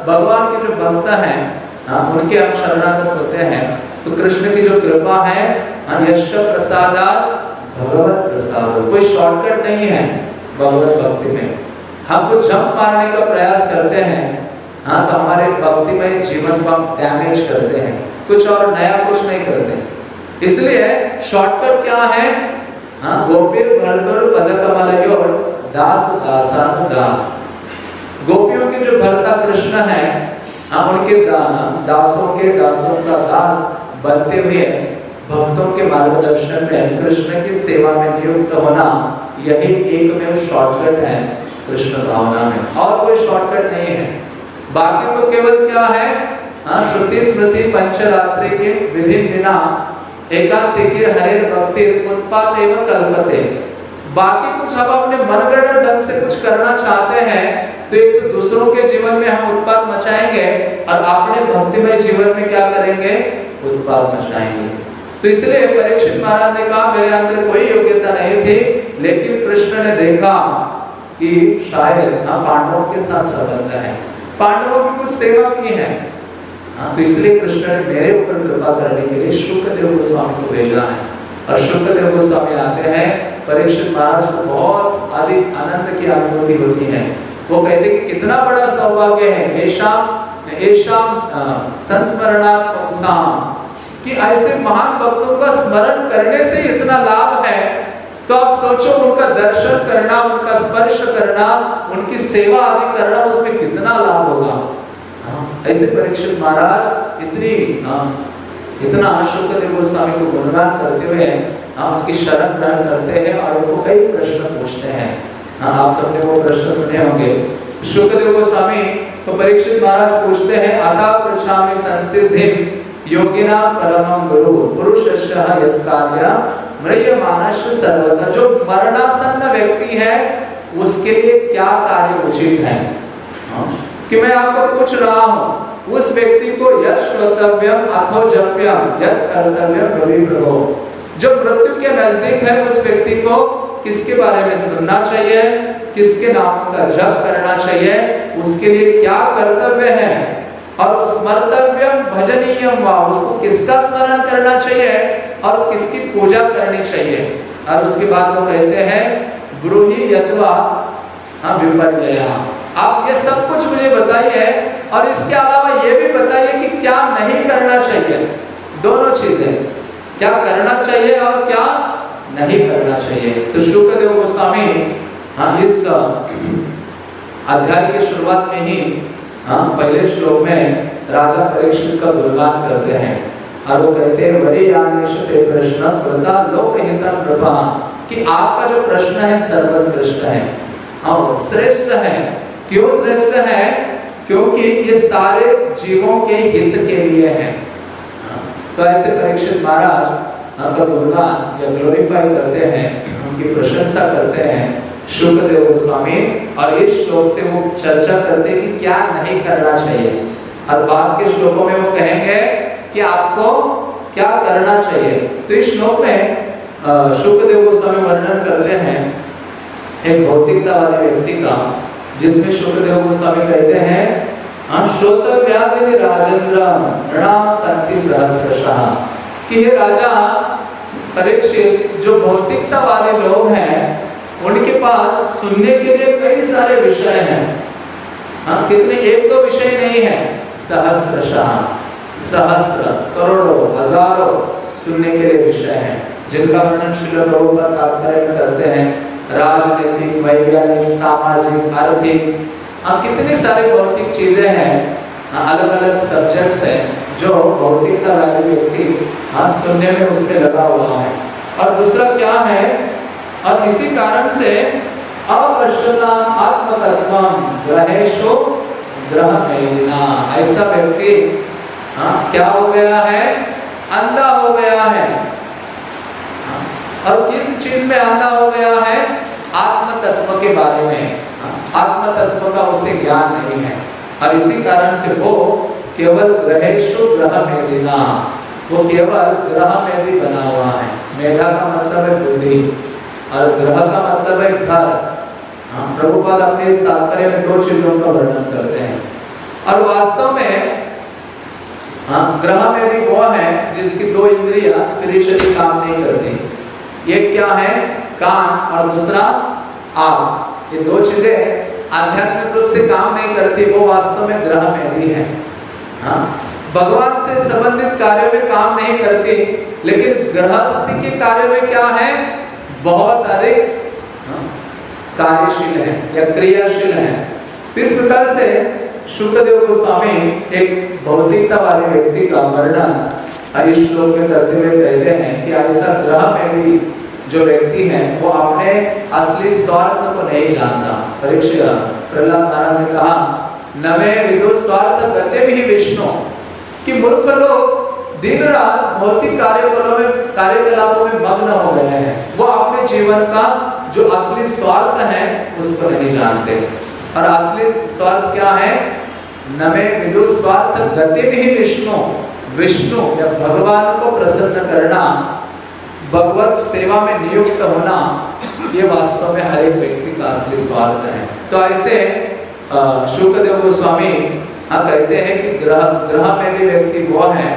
भगवान के जो भक्त हैं हाँ उनके हम शरणागत होते हैं। तो कृष्ण की जो कृपा है हाँ यश प्रसादा, भगवत प्रसाद। कोई शॉर्टकट नहीं है भगवत भक्ति में। हम कुछ जंप मारने का प्रयास करते हैं हाँ तो हमारे भक्ति में जीवन को हम डैमेज करते हैं। कुछ और नया कुछ नहीं करते। इसलिए शॉर्टकट क्या है? हाँ गोपीर भरतुर पद कमल दास दासान दास गोपियों जो भरता कृष्ण है हाँ उनके दा, दासों के दासों का दास बनते हुए भक्तों के मार्गदर्शन में कृष्ण की सेवा में नियुक्त होना यही एक में शॉर्टकट है कृष्ण भावना में। और कोई शॉर्टकट नहीं है। बाकी तो केवल क्या है? हाँ श्रुति स्मृति पंचरात्रि के विधि बिना एकांतिके हरे भक्ति उत्पाद एवं कल्पते। बाकी कुछ हम अपने मनगढ़ ढंग से कुछ करना चाहते हैं तो एक तो दूसरों के जीवन में हम उत्पाद मचाएँगे और अपने भक्तिमय जीवन में क्या करेंगे? उत्पाद मचाएँगे। तो इसलिए परीक्षित महाराज ने कहा, मेरे अंदर कोई योग्यता नहीं थी, लेकिन कृष्ण ने देखा कि शायद हाँ पांडवों के साथ संबंध है। पांडवों की कुछ सेवा की है। हाँ तो इसलिए कृष्ण ने मेरे ऊपर कृपा करने के लिए शुक्रदेव गोस्वामी को भेजा है। और शुक्रदेव गोस्वामी आते हैं, परीक्षित महाराज को बहुत अधिक आनंद की अनुभूति होती है। वो कहते कि कितना बड़ा सौभाग्य है ऐशाम ऐशाम संस्मरणात् पुंसाम कि ऐसे महान भक्तों का स्मरण करने से इतना लाभ है। तो आप सोचो उनका दर्शन करना, उनका स्पर्श करना, उनकी सेवा आदि करना, उसमें कितना लाभ होगा। ऐसे परीक्षित महाराज इतनी इतना शुक्रदेव गोस्वामी को गुणगान करते हुए उनकी शरण ग्रहण करते हैं और उनको कई प्रश्न पूछते हैं। आप सबने वो प्रश्न सुने होंगे। शुक्रदेव गोस्वामी तो परीक्षित महाराज पूछते हैं, अता प्रछामि संसिद्धि योगिना परमं गुरु यत् कार्य मृय मानस सर्वदा जो मरणासन्न व्यक्ति है, उसके लिए क्या कार्य उचित है? कि मैं आपको पूछ रहा हूँ, उस व्यक्ति को यद श्रोतव्यम अथो जप्यम यद कर्तव्यम प्रभो जो मृत्यु के नज़दीक है, उस व्यक्ति को किसके बारे में सुनना चाहिए, किसके नामों का जप करना चाहिए, उसके लिए क्या कर्तव्य है? और स्मर्तव्यम भजनीयम उसको किसका स्मरण करना चाहिए और किसकी पूजा करनी चाहिए? और उसके बाद वो कहते हैं गुरु ही यत्वा हाँ विपर्य आप ये सब कुछ मुझे बताइए और इसके अलावा ये भी बताइए कि क्या नहीं करना चाहिए? दोनों चीज़ें। क्या करना चाहिए और क्या नहीं करना चाहिए। तो शुक्रदेव गोस्वामी हाँ इस अध्याय की शुरुआत में ही हाँ पहले श्लोक में राजा परीक्षित का गुणगान करते हैं और वो कहते हैं प्रश्न लोक कृपा कि आपका जो प्रश्न है, सर्वोत्कृष्ट है। और श्रेष्ठ है। क्यों श्रेष्ठ है? क्योंकि ये सारे जीवों के हित के लिए है तो ऐसे परीक्षित महाराज अगर गुणगान या ग्लोरीफाई करते हैं उनकी प्रशंसा करते हैं शुक्रदेव गोस्वामी और इस श्लोक से वो चर्चा करते हैं कि क्या नहीं करना चाहिए। और बाद के श्लोकों में वो कहेंगे कि आपको क्या करना चाहिए। तो इस श्लोक में शुक्रदेव गोस्वामी वर्णन करते हैं एक भौतिकता वाले व्यक्ति का जिसमें शुक्रदेव गोस्वामी कहते हैं हाँ, श्रोतव्यादिनि राजेंद्र प्रणाम शक्ति सहस्रशाह कि हे राजा, परीक्षित, जो भौतिकता वाले लोग हैं, उनके पास सुनने के लिए कई सारे विषय हैं। हाँ कितने? एक दो विषय नहीं है सहस्रशाह सहस्र, करोड़ों, हज़ारों सुनने के लिए विषय हैं, जिनका वर्णन प्रभुपाद तात्पर्य करते हैं। राजनीतिक वैज्ञानिक, सामाजिक, आर्थिक हाँ कितनी सारी भौतिक चीज़ें हैं। अलग अलग सब्जेक्ट्स हैं। जो भौतिकता वाले व्यक्ति हाँ सुनने में उसमें लगा हुआ है। और दूसरा क्या है? और इसी कारण से ग्रहेशो ग्रह ऐसा व्यक्ति हाँ क्या हो गया है? अंधा हो गया है। और किस चीज़ में अंधा हो गया है? आत्म तत्व के बारे में। आत्म तत्व का उसे ज्ञान नहीं है। और इसी कारण से वो केवल ग्रहेशु ग्रह वो केवल ग्रह में भी बना हुआ है। मेधा का मतलब है बुद्धि, और ग्रह का मतलब है घर। हाँ प्रभुपाद अपने तात्पर्य में दो चीज़ों का वर्णन करते हैं। और वास्तव में हाँ ग्रह में भी वो है जिसकी दो इंद्रियाँ स्पिरिचुअली काम नहीं करती। एक क्या है? कान और दूसरा आग। ये दो चीज़ें आध्यात्मिक रूप से काम नहीं करती, वो वास्तव में ग्रह में भी है। हाँ भगवान से संबंधित कार्य में काम नहीं करती लेकिन गृहस्थी के कार्य में क्या है? बहुत अधिक हाँ, कार्यशील है या क्रियाशील है। इस प्रकार से शुक्रदेव गोस्वामी एक भौतिकता वाले व्यक्ति का वर्णन श्लोक में करते हुए कहते हैं कि ऐसा ग्रह में भी जो व्यक्ति है वो अपने असली स्वार्थ को नहीं जानता। परीक्षा प्रहलाद महाराज ने कहा नवे विदु स्वार्थ गते भी विष्णु। कि मूर्ख लोग दिन रात भौतिक कार्यकलापों में कार्यकलापों में मग्न हो गए हैं। वो अपने जीवन का जो असली स्वार्थ है, उसको नहीं जानते। और असली स्वार्थ क्या है? नवे विदु स्वार्थ गति भी विष्णु। विष्णु या भगवान को प्रसन्न करना, भगवत सेवा में नियुक्त होना, ये वास्तव में हर एक व्यक्ति का असली स्वार्थ है। तो ऐसे शुक्रदेव गोस्वामी हाँ कहते हैं कि ग्रह ग्रह में भी व्यक्ति वो है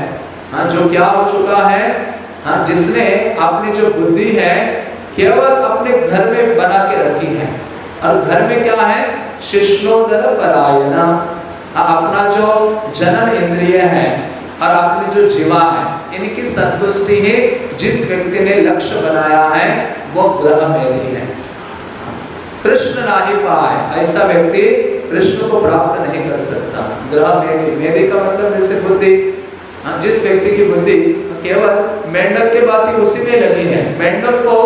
हाँ जो क्या हो चुका है हाँ जिसने अपनी जो बुद्धि है, केवल अपने घर में बना के रखी है। और घर में क्या है? शिष्णोदर परायना अपना जो जनन इंद्रिय है और अपनी जो जीवा है, इनकी संतुष्टि ही जिस व्यक्ति ने लक्ष्य बनाया है, वो ग्रह में ही है। कृष्ण ना ही पाए, ऐसा व्यक्ति कृष्ण को प्राप्त नहीं कर सकता। ग्रह मेरी मेरी का मतलब जैसे बुद्धि हाँ, जिस व्यक्ति की बुद्धि केवल मेंढक के बात ही उसी में लगी है। मेंढक को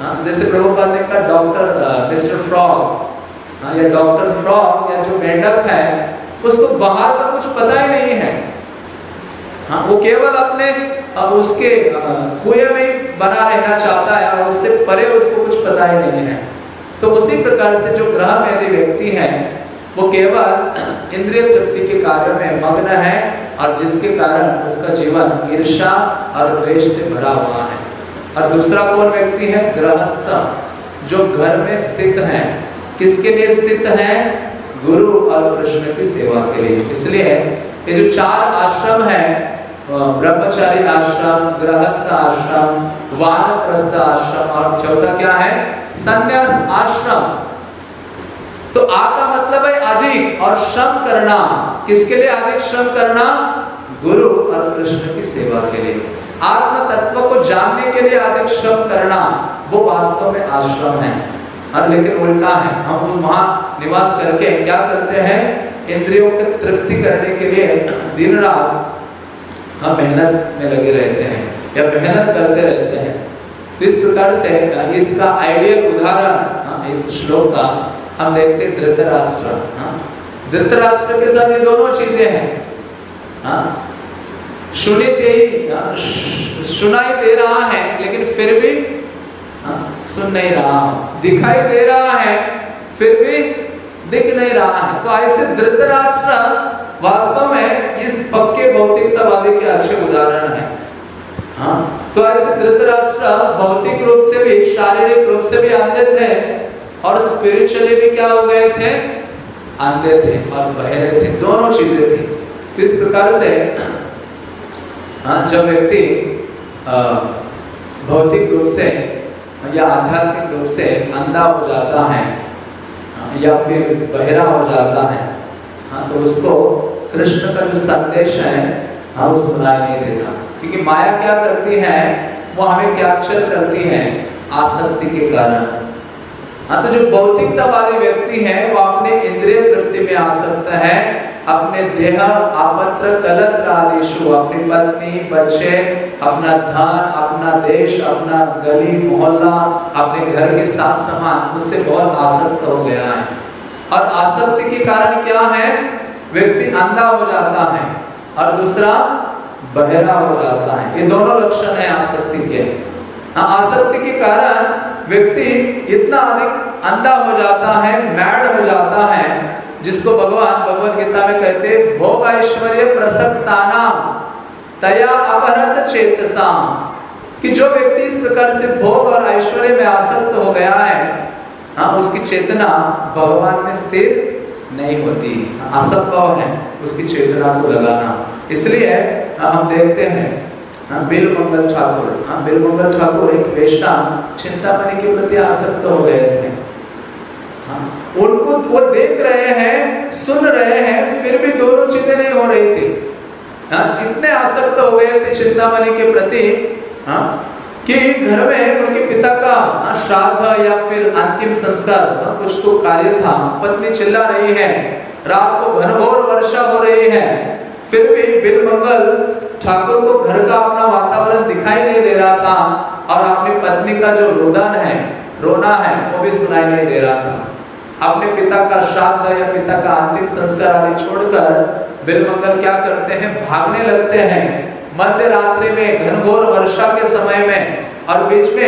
हाँ, जैसे प्रभुपाद ने कहा डॉक्टर मिस्टर फ्रॉग हाँ, या डॉक्टर फ्रॉग या जो मेंढक है उसको बाहर का कुछ पता ही नहीं है। हाँ वो केवल अपने उसके कुएँ में बना रहना चाहता है और उससे परे उसको कुछ पता ही नहीं है। तो उसी प्रकार से जो ग्रह में व्यक्ति है वो केवल इंद्रिय तृप्ति के कार्य में मग्न है और जिसके कारण उसका जीवन ईर्षा और द्वेष से भरा हुआ है। और दूसरा कौन व्यक्ति है? गृहस्थ। जो घर में स्थित है। किसके लिए स्थित है? गुरु और कृष्ण की सेवा के लिए। इसलिए ये जो चार आश्रम है ब्रह्मचारी आश्रम, गृहस्थ आश्रम, वानप्रस्थ आश्रम और चौथा क्या है? संन्यास आश्रम। तो आ का है अधिक और श्रम करना। किसके लिए अधिक श्रम करना गुरु और कृष्ण की सेवा के लिए। आत्म तत्व को जानने के लिए अधिक श्रम करना वो वास्तव में आश्रम है। और लेकिन उल्टा है। हम वहाँ निवास करके क्या करते हैं? इंद्रियों की तृप्ति करने के लिए दिन रात हम मेहनत में लगे रहते हैं या मेहनत करते रहते हैं। तो इस प्रकार से इसका आइडियल उदाहरण हाँ, इस श्लोक का हम देखते धृतराष्ट्र हाँ, धृतराष्ट्र के साथ ये दोनों चीज़ें हैं हाँ, सुनित हाँ, सुनाई दे रहा है लेकिन फिर भी हाँ, सुन नहीं रहा दिखाई दे रहा है फिर भी दिख नहीं रहा है। तो ऐसे धृतराष्ट्र वास्तव में इस पक्के भौतिकतावादी के अच्छे उदाहरण है हाँ? तो ऐसे धृतराष्ट्र भौतिक रूप से भी शारीरिक रूप से भी अंधे थे और स्पिरिचुअली भी क्या हो गए थे? अंधे थे और बहरे थे। दोनों चीज़ें थी। तो इस प्रकार से हाँ जब व्यक्ति भौतिक रूप से या आध्यात्मिक रूप से अंधा हो जाता है, या फिर बहरा हो जाता है हाँ तो उसको कृष्ण का जो संदेश है हाँ वो सुनाई नहीं देता। क्योंकि माया क्या करती है? वो हमें कैप्चर करती है? आसक्ति के कारण। हाँ तो जो भौतिकता वाले व्यक्ति है वो अपने इंद्रिय तृप्ति में आसक्त है अपने देह आपत्र कलत्र आदेशु अपनी पत्नी बच्चे अपना धन अपना देश अपना गली मोहल्ला अपने घर के साथ सामान उससे बहुत आसक्त हो गया है। और आसक्ति के कारण क्या है? व्यक्ति अंधा हो जाता है और दूसरा बहरा हो जाता है। ये दोनों लक्षण है आसक्ति के। हाँ, आसक्ति के कारण व्यक्ति इतना अधिक अंधा हो जाता है, मैड हो जाता है, जिसको भगवान भगवत गीता में कहते भोग ऐश्वर्य प्रसक्ताना, तया अपहरत चेतसा, कि जो व्यक्ति इस प्रकार से भोग और ऐश्वर्य में आसक्त हो गया है हाँ उसकी चेतना भगवान में स्थिर नहीं होती। असंभव है उसकी चेतना को लगाना। इसलिए हम देखते हैं हाँ बिल मंगल ठाकुर। हाँ बिल मंगल ठाकुर एक वेशा चिंतामणि के प्रति आसक्त हो गए थे। हाँ उनको वो देख रहे हैं, सुन रहे हैं, फिर भी दोनों चीज़ें नहीं हो रही थी। हाँ इतने आसक्त हो गए थे चिंतामणि के प्रति हाँ कि घर में उनके पिता का श्राद्ध या फिर अंतिम संस्कार कुछ तो कार्य था। पत्नी चिल्ला रही है, रात को घनघोर वर्षा हो रही है, फिर भी बिल मंगल ठाकुर को घर का अपना वातावरण दिखाई नहीं दे रहा था और अपनी पत्नी का जो रोदन है, रोना है, वो भी सुनाई नहीं दे रहा था। अपने पिता का श्राद्ध या पिता का अंतिम संस्कार आदि छोड़कर बिलमंगल क्या करते हैं? भागने लगते हैं। मध्य रात्रि में, घनघोर वर्षा के समय में और बीच में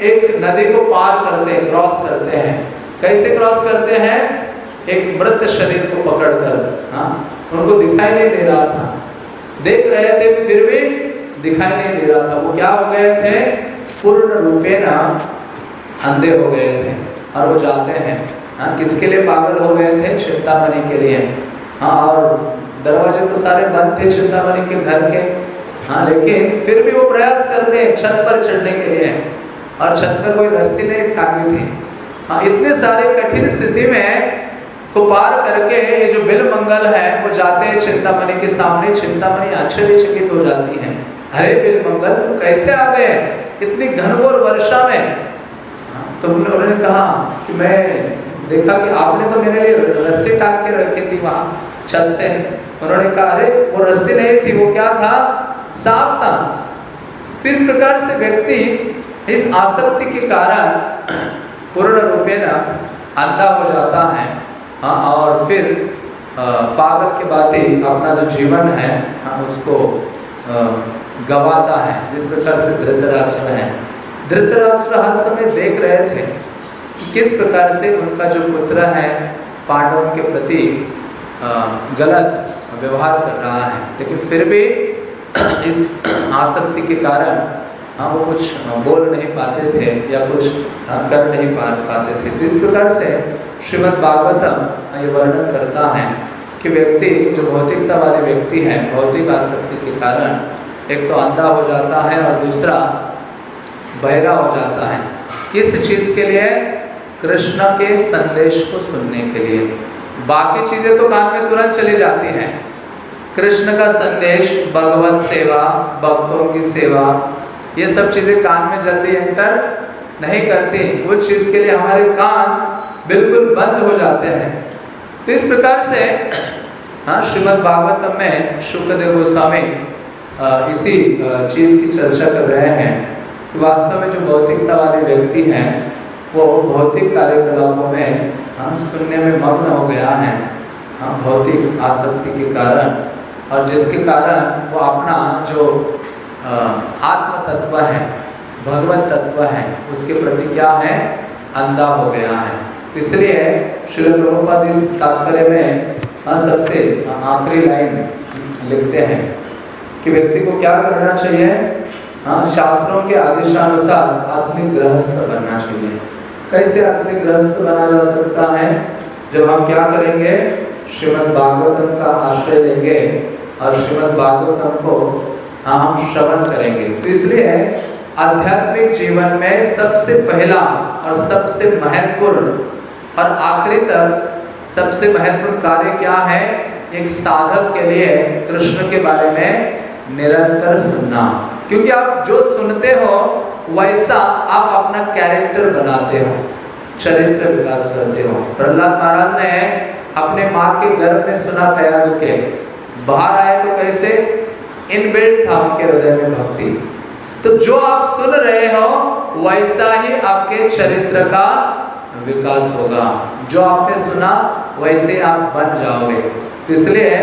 एक नदी को पार करते हैं क्रॉस करते हैं। कैसे क्रॉस करते हैं? एक मृत शरीर को पकड़कर हाँ उनको दिखाई नहीं दे रहा था। देख रहे थे, फिर भी दिखाई नहीं दे रहा था। वो क्या हो गए थे? पूर्ण रूपे ना अंधे हो गए थे। और वो जाते हैं। हाँ किसके लिए पागल हो गए थे? चिंतामणि के लिए। हाँ और दरवाजे तो सारे बंद थे चिंतामणि के घर के। हाँ लेकिन फिर भी वो प्रयास करते हैं छत पर चढ़ने के लिए। और छत पर कोई रस्सी नहीं टांगी थी। हाँ इतने सारे कठिन स्थिति में को पार करके ये जो बिल मंगल है वो जाते हैं चिंतामणि के सामने। चिंतामणि आश्चर्यचकित हो जाती है। अरे बिल मंगल तुम कैसे आ गए? इतनी घनघोर वर्षा में। हाँ, तो उन्होंने कहा कि मैं देखा कि आपने तो मेरे लिए रस्सी टांग के रखी थी वहाँ छत से। उन्होंने कहा अरे वो रस्सी नहीं थी वो क्या था? सांप था। तो इस प्रकार से व्यक्ति इस आसक्ति के कारण पूर्ण रूपे न अंधा हो जाता है। हाँ और फिर पागल के ही अपना जो जीवन है हाँ, उसको गवाता है जिस प्रकार से धृतराष्ट्र है। धृतराष्ट्र हर समय देख रहे थे कि किस प्रकार से उनका जो पुत्र है पांडवों के प्रति गलत व्यवहार कर रहा है। लेकिन फिर भी इस आसक्ति के कारण हाँ वो कुछ बोल नहीं पाते थे या कुछ कर नहीं पा पाते थे। तो इस प्रकार से श्रीमद् भागवतम ये वर्णन करता है कि व्यक्ति, जो भौतिकता वाले व्यक्ति है, भौतिक आसक्ति के कारण एक तो अंधा हो जाता है और दूसरा बहरा हो जाता है। किस चीज़ के लिए? कृष्ण के संदेश को सुनने के लिए। बाकी चीज़ें तो कान में तुरंत चली जाती हैं। कृष्ण का संदेश, भगवत सेवा, भक्तों की सेवा, ये सब चीज़ें कान में जल्दी एंटर नहीं करती। उस चीज़ के लिए हमारे कान बिल्कुल बंद हो जाते हैं। तो इस प्रकार से हाँ श्रीमद भागवतम में शुक्रदेव गोस्वामी इसी चीज़ की चर्चा कर रहे हैं कि वास्तव में जो भौतिकता वाले व्यक्ति हैं, वो भौतिक कार्यकलापों में हाँ सुनने में मग्न हो गया है हाँ भौतिक आसक्ति के कारण। और जिसके कारण वो अपना जो आत्म तत्व है, भगवत तत्व है, उसके प्रति क्या है? अंधा हो गया है। इसलिए श्री इस तात्पर्य में हाँ सबसे आखिरी लाइन लिखते हैं कि व्यक्ति को क्या करना चाहिए? हाँ शास्त्रों के आदेशानुसार असली गृहस्थ बनना चाहिए। कैसे असली गृहस्थ बना जा सकता है? जब हम क्या करेंगे? श्रीमद भागवतम का आश्रय लेंगे और श्रीमद भागवतम को हम श्रवण करेंगे। तो इसलिए आध्यात्मिक जीवन में सबसे पहला और सबसे महत्वपूर्ण और आखिरी तक सबसे महत्वपूर्ण कार्य क्या है? एक साधक के लिए कृष्ण के बारे में निरंतर सुनना। क्योंकि आप जो सुनते हो, वैसा आप अपना कैरेक्टर बनाते हो, चरित्र विकास करते हो। प्रहलाद महाराज ने अपने माँ के गर्भ में सुना तया के। बाहर आए तो कैसे? इनबिल्ट था उनके हृदय में भक्ति। तो जो आप सुन रहे हो, वैसा ही आपके चरित्र का विकास होगा। जो आपने सुना, वैसे आप बन जाओगे। तो इसलिए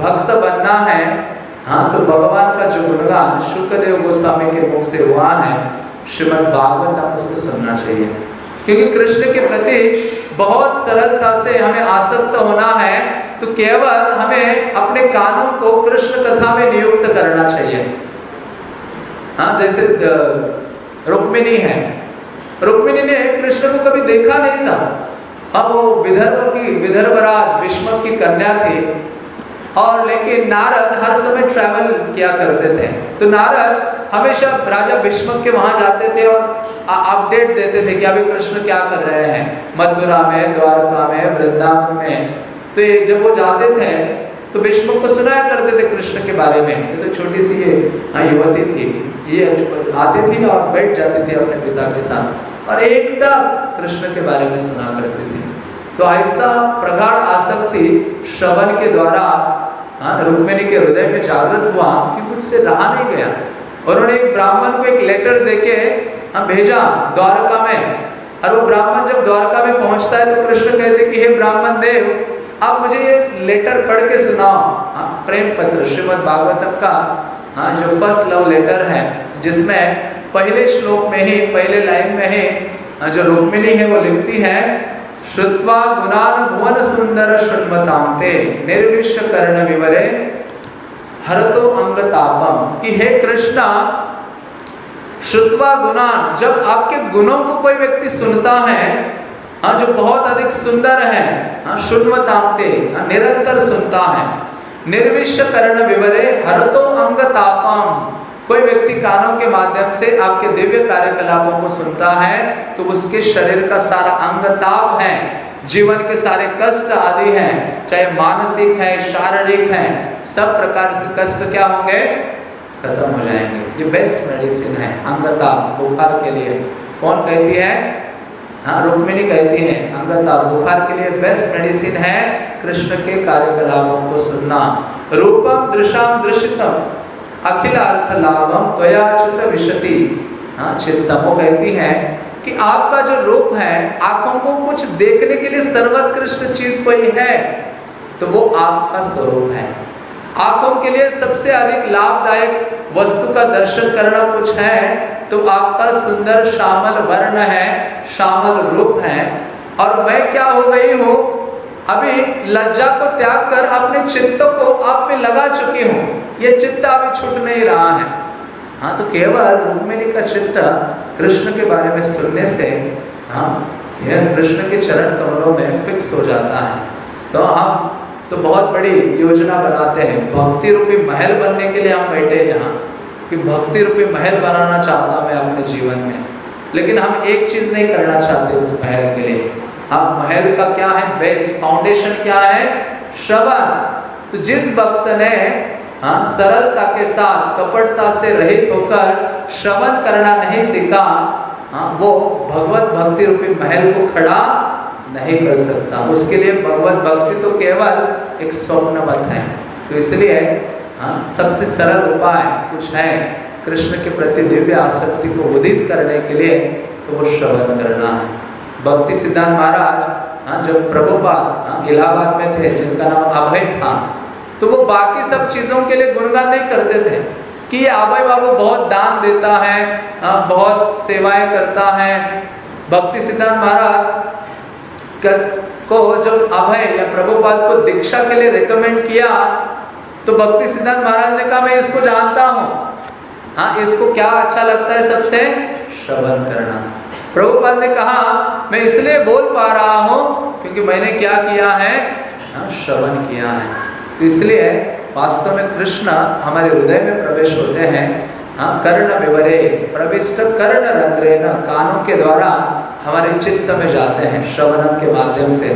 भक्त बनना है। हाँ तो भगवान का जो गुणगान शुक्रदेव गोस्वामी के मुख से हुआ है, श्रीमद भागवत हम उसको सुनना चाहिए। क्योंकि कृष्ण के प्रति बहुत सरलता से हमें आसक्त होना है तो केवल हमें अपने कानों को कृष्ण कथा में नियुक्त करना चाहिए। हाँ जैसे रुक्मिणी है। रुक्मिणी ने कृष्ण को कभी देखा नहीं था। अब वो विदर्भ की विदर्भराज विष्म की कन्या थी। और लेकिन नारद हर समय ट्रैवल किया करते थे। तो नारद हमेशा राजा भीष्म के वहाँ जाते थे और अपडेट देते थे कि अभी कृष्ण क्या कर रहे हैं। मथुरा में, द्वारका में, वृंदावन में। तो ये जब वो जाते थे तो भीष्म को सुनाया करते थे कृष्ण के बारे में। ये तो छोटी सी ये हाँ युवती थी। ये आती थी और बैठ जाती थी अपने पिता के साथ। और एकटा कृष्ण के बारे में सुना करती थी। तो ऐसा प्रगाढ़ आसक्ति श्रवण के द्वारा रुक्मिणी के हृदय में जागृत हुआ कि मुझसे रहा नहीं गया। उन्होंने एक ब्राह्मण को एक लेटर देके हाँ भेजा द्वारका में। और वो ब्राह्मण जब द्वारका में पहुँचता है तो कृष्ण कहते कि, हे ब्राह्मण देव, आप मुझे ये लेटर पढ़ के सुनाओ। हाँ प्रेम पत्र श्रीमद भागवतम का हाँ जो फ़र्स्ट लव लेटर है, जिसमें पहले श्लोक में ही पहले लाइन में ही। हाँ, जो रुक्मिणी है वो लिखती है श्रुत्वा गुणान भुवन सुंदर शुन्मतांते निर्विश कर्ण विवरे हरतो अंग तापम कि हे कृष्णा श्रुत्वा गुणान जब आपके गुणों को कोई व्यक्ति सुनता है हाँ जो बहुत अधिक सुंदर है हाँ शुन्मतांते हाँ, निरंतर सुनता है निर्विश कर्ण विवरे हरतो अंग तापम कोई व्यक्ति कानों के माध्यम से आपके दिव्य कार्यकलापों को सुनता है तो उसके शरीर का सारा अंग ताप है, जीवन के सारे कष्ट आदि हैं, चाहे मानसिक है, शारीरिक है, सब प्रकार के कष्ट क्या होंगे? खत्म हो जाएँगे। ये बेस्ट मेडिसिन है अंगता बुखार के लिए। कौन कहती है? हाँ रुक्मिणी कहती है अंगता बुखार के लिए बेस्ट मेडिसिन है, कृष्ण के कार्यकलापों को सुनना। रूपम दृशाम दृश्यतम अखिल अर्थ लाभम त्वयाच्युत विशति हाँ चित्तम वो कहती है कि आपका जो रूप है, आँखों को कुछ देखने के लिए सर्वोत्कृष्ट चीज़ कोई है तो वो आपका स्वरूप है। आँखों के लिए सबसे अधिक लाभदायक वस्तु का दर्शन करना कुछ है तो आपका सुंदर श्यामल वर्ण है, श्यामल रूप है। और मैं क्या हो गई हूँ? अभी लज्जा को त्याग कर अपने चित्त को आप में लगा चुकी हूँ। ये चित्त अभी छूट नहीं रहा है। हाँ तो केवल रुक्मिणी का चित्त कृष्ण के बारे में सुनने से हाँ यह कृष्ण के चरण कमलों में फिक्स हो जाता है। तो हम तो बहुत बड़ी योजना बनाते हैं। भक्ति रूपी महल बनने के लिए हम बैठे यहाँ, कि भक्ति रूपी महल बनाना चाहता मैं अपने जीवन में। लेकिन हम एक चीज़ नहीं करना चाहते उस महल के लिए। हम महल का क्या है? बेस फाउंडेशन क्या है? श्रवण। तो जिस भक्त ने हाँ सरलता के साथ, कपटता से रहित होकर श्रवण करना नहीं सीखा हाँ वो भगवत भक्ति रूपी महल को खड़ा नहीं कर सकता। उसके लिए भगवत भक्ति तो केवल एक स्वप्न मत है। तो इसलिए हाँ सबसे सरल उपाय कुछ है कृष्ण के प्रति दिव्य आसक्ति को उदित करने के लिए तो वो श्रवण करना है। भक्ति सिद्धांत महाराज हाँ जब प्रभुपाद हाँ इलाहाबाद में थे, जिनका नाम अभय था तो वो बाकी सब चीज़ों के लिए गुणगान नहीं करते थे कि ये अभय बाबू बहुत दान देता है हाँ बहुत सेवाएँ करता है। भक्ति सिद्धांत महाराज को जब अभय या प्रभुपाद को दीक्षा के लिए रिकमेंड किया तो भक्ति सिद्धांत महाराज ने कहा, मैं इसको जानता हूँ। हाँ इसको क्या अच्छा लगता है सबसे? श्रवण करना। प्रभुपाद ने कहा मैं इसलिए बोल पा रहा हूँ क्योंकि मैंने क्या किया है? हाँ, श्रवण किया है। तो इसलिए वास्तव में कृष्ण हमारे हृदय में प्रवेश होते हैं। हाँ कर्ण विवरे प्रविष्ट कर्ण रंध्रेन कानों के द्वारा हमारे चित्त में जाते हैं श्रवणम के माध्यम से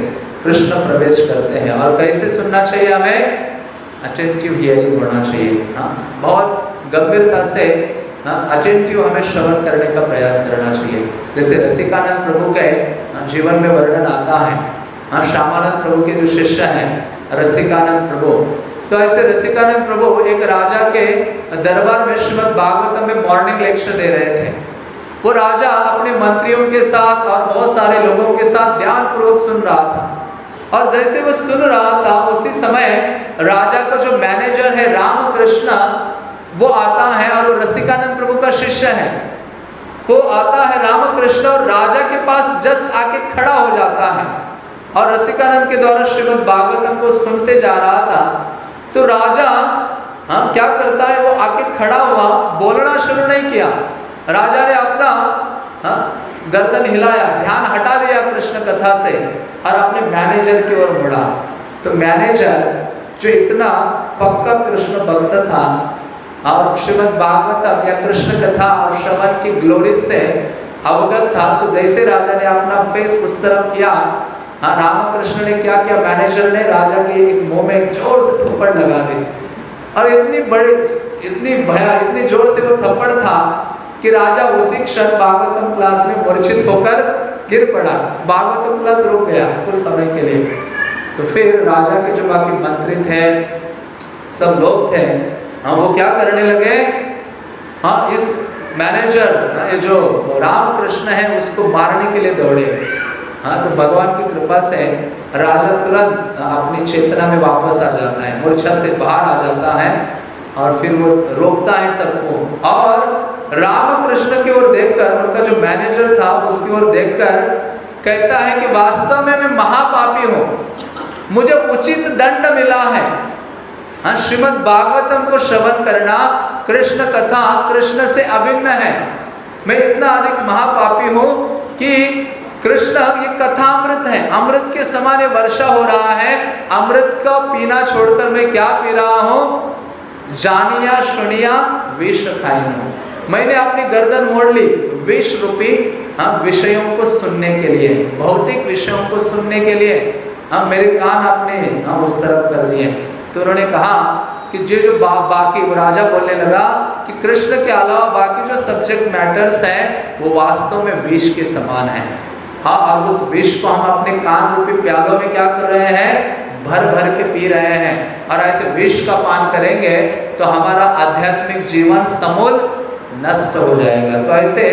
कृष्ण प्रवेश करते हैं। और कैसे सुनना चाहिए हमें? अटेंटिव हियरिंग होना चाहिए। हाँ बहुत गंभीरता से अटेंटिव हाँ, हमें श्रवण करने का प्रयास करना चाहिए। जैसे रसिकानंद प्रभु के हाँ, जीवन में वर्णन आता है। हाँ श्यामानंद प्रभु के जो शिष्य हैं रसिकानंद प्रभु। तो ऐसे रसिकानंद प्रभु एक राजा के दरबार में श्रीमद भागवतम में मॉर्निंग लेक्चर दे रहे थे। वो राजा अपने मंत्रियों के साथ और बहुत सारे लोगों के साथ ध्यान पूर्वक सुन रहा था। और जैसे वो सुन रहा था उसी समय राजा का जो मैनेजर है रामकृष्ण वो आता है और वो रसिकानंद प्रभु का शिष्य है। वो आता है रामकृष्ण और राजा के पास जस्ट आके खड़ा हो जाता है। और रसिकानंद के द्वारा श्रीमद भागवतम को सुनते जा रहा था। तो राजा हाँ क्या करता है? वो आके खड़ा हुआ, बोलना शुरू नहीं किया। राजा ने अपना हाँ गर्दन हिलाया, ध्यान हटा दिया कृष्ण कथा से और अपने मैनेजर की ओर मुड़ा। तो मैनेजर जो इतना पक्का कृष्ण भक्त था और श्रीमद भागवत या कृष्ण कथा और श्रवण की ग्लोरी से अवगत था। तो जैसे राजा ने अपना फेस उस तरफ़ किया हाँ रामकृष्ण ने क्या किया? मैनेजर ने राजा के एक मुँह में ज़ोर से थप्पड़ लगा दी। और इतनी बड़ी, इतनी भया, इतनी ज़ोर से वो थप्पड़ था कि राजा उसी क्षण भागवतम क्लास में मूर्छित होकर गिर पड़ा। भागवतम क्लास रुक गया कुछ समय के लिए। तो फिर राजा के जो बाकी मंत्री थे, सब लोग थे हाँ वो क्या करने लगे? हाँ इस मैनेजर ये जो रामकृष्ण है, उसको मारने के लिए दौड़े। हाँ तो भगवान की कृपा से राजा तुरंत अपनी चेतना में वापस आ जाता है, मूर्छा से बाहर आ जाता है, और फिर वो रोकता है सबको। और रामकृष्ण की ओर देखकर, उनका जो मैनेजर था, उसकी ओर देखकर कहता है कि वास्तव में मैं महापापी हूँ। मुझे उचित दंड मिला है। हाँ श्रीमद भागवतम को श्रवण करना कृष्ण कथा कृष्ण से अभिन्न है। मैं इतना अधिक महापापी हूँ कि कृष्ण ये कथा अमृत है। अमृत के समान ये वर्षा हो रहा है। अमृत का पीना छोड़कर मैं क्या पी रहा हूँ? जानिया, सुनिया, विष खाइना मैंने अपनी गर्दन मोड़ ली विष रूपी हाँ विषयों को सुनने के लिए, भौतिक विषयों को सुनने के लिए। हम मेरे कान आपने हाँ उस तरफ़ कर दिए। तो उन्होंने कहा कि जो जो बा, बाकी राजा बोलने लगा कि कृष्ण के अलावा बाकी जो सब्जेक्ट मैटर्स हैं वो वास्तव में विष के समान है। हाँ और उस विष को हम अपने कान रूपी प्यालों में क्या कर रहे हैं? भर भर के पी रहे हैं। और ऐसे विष का पान करेंगे तो हमारा आध्यात्मिक जीवन समूल नष्ट हो जाएगा। तो ऐसे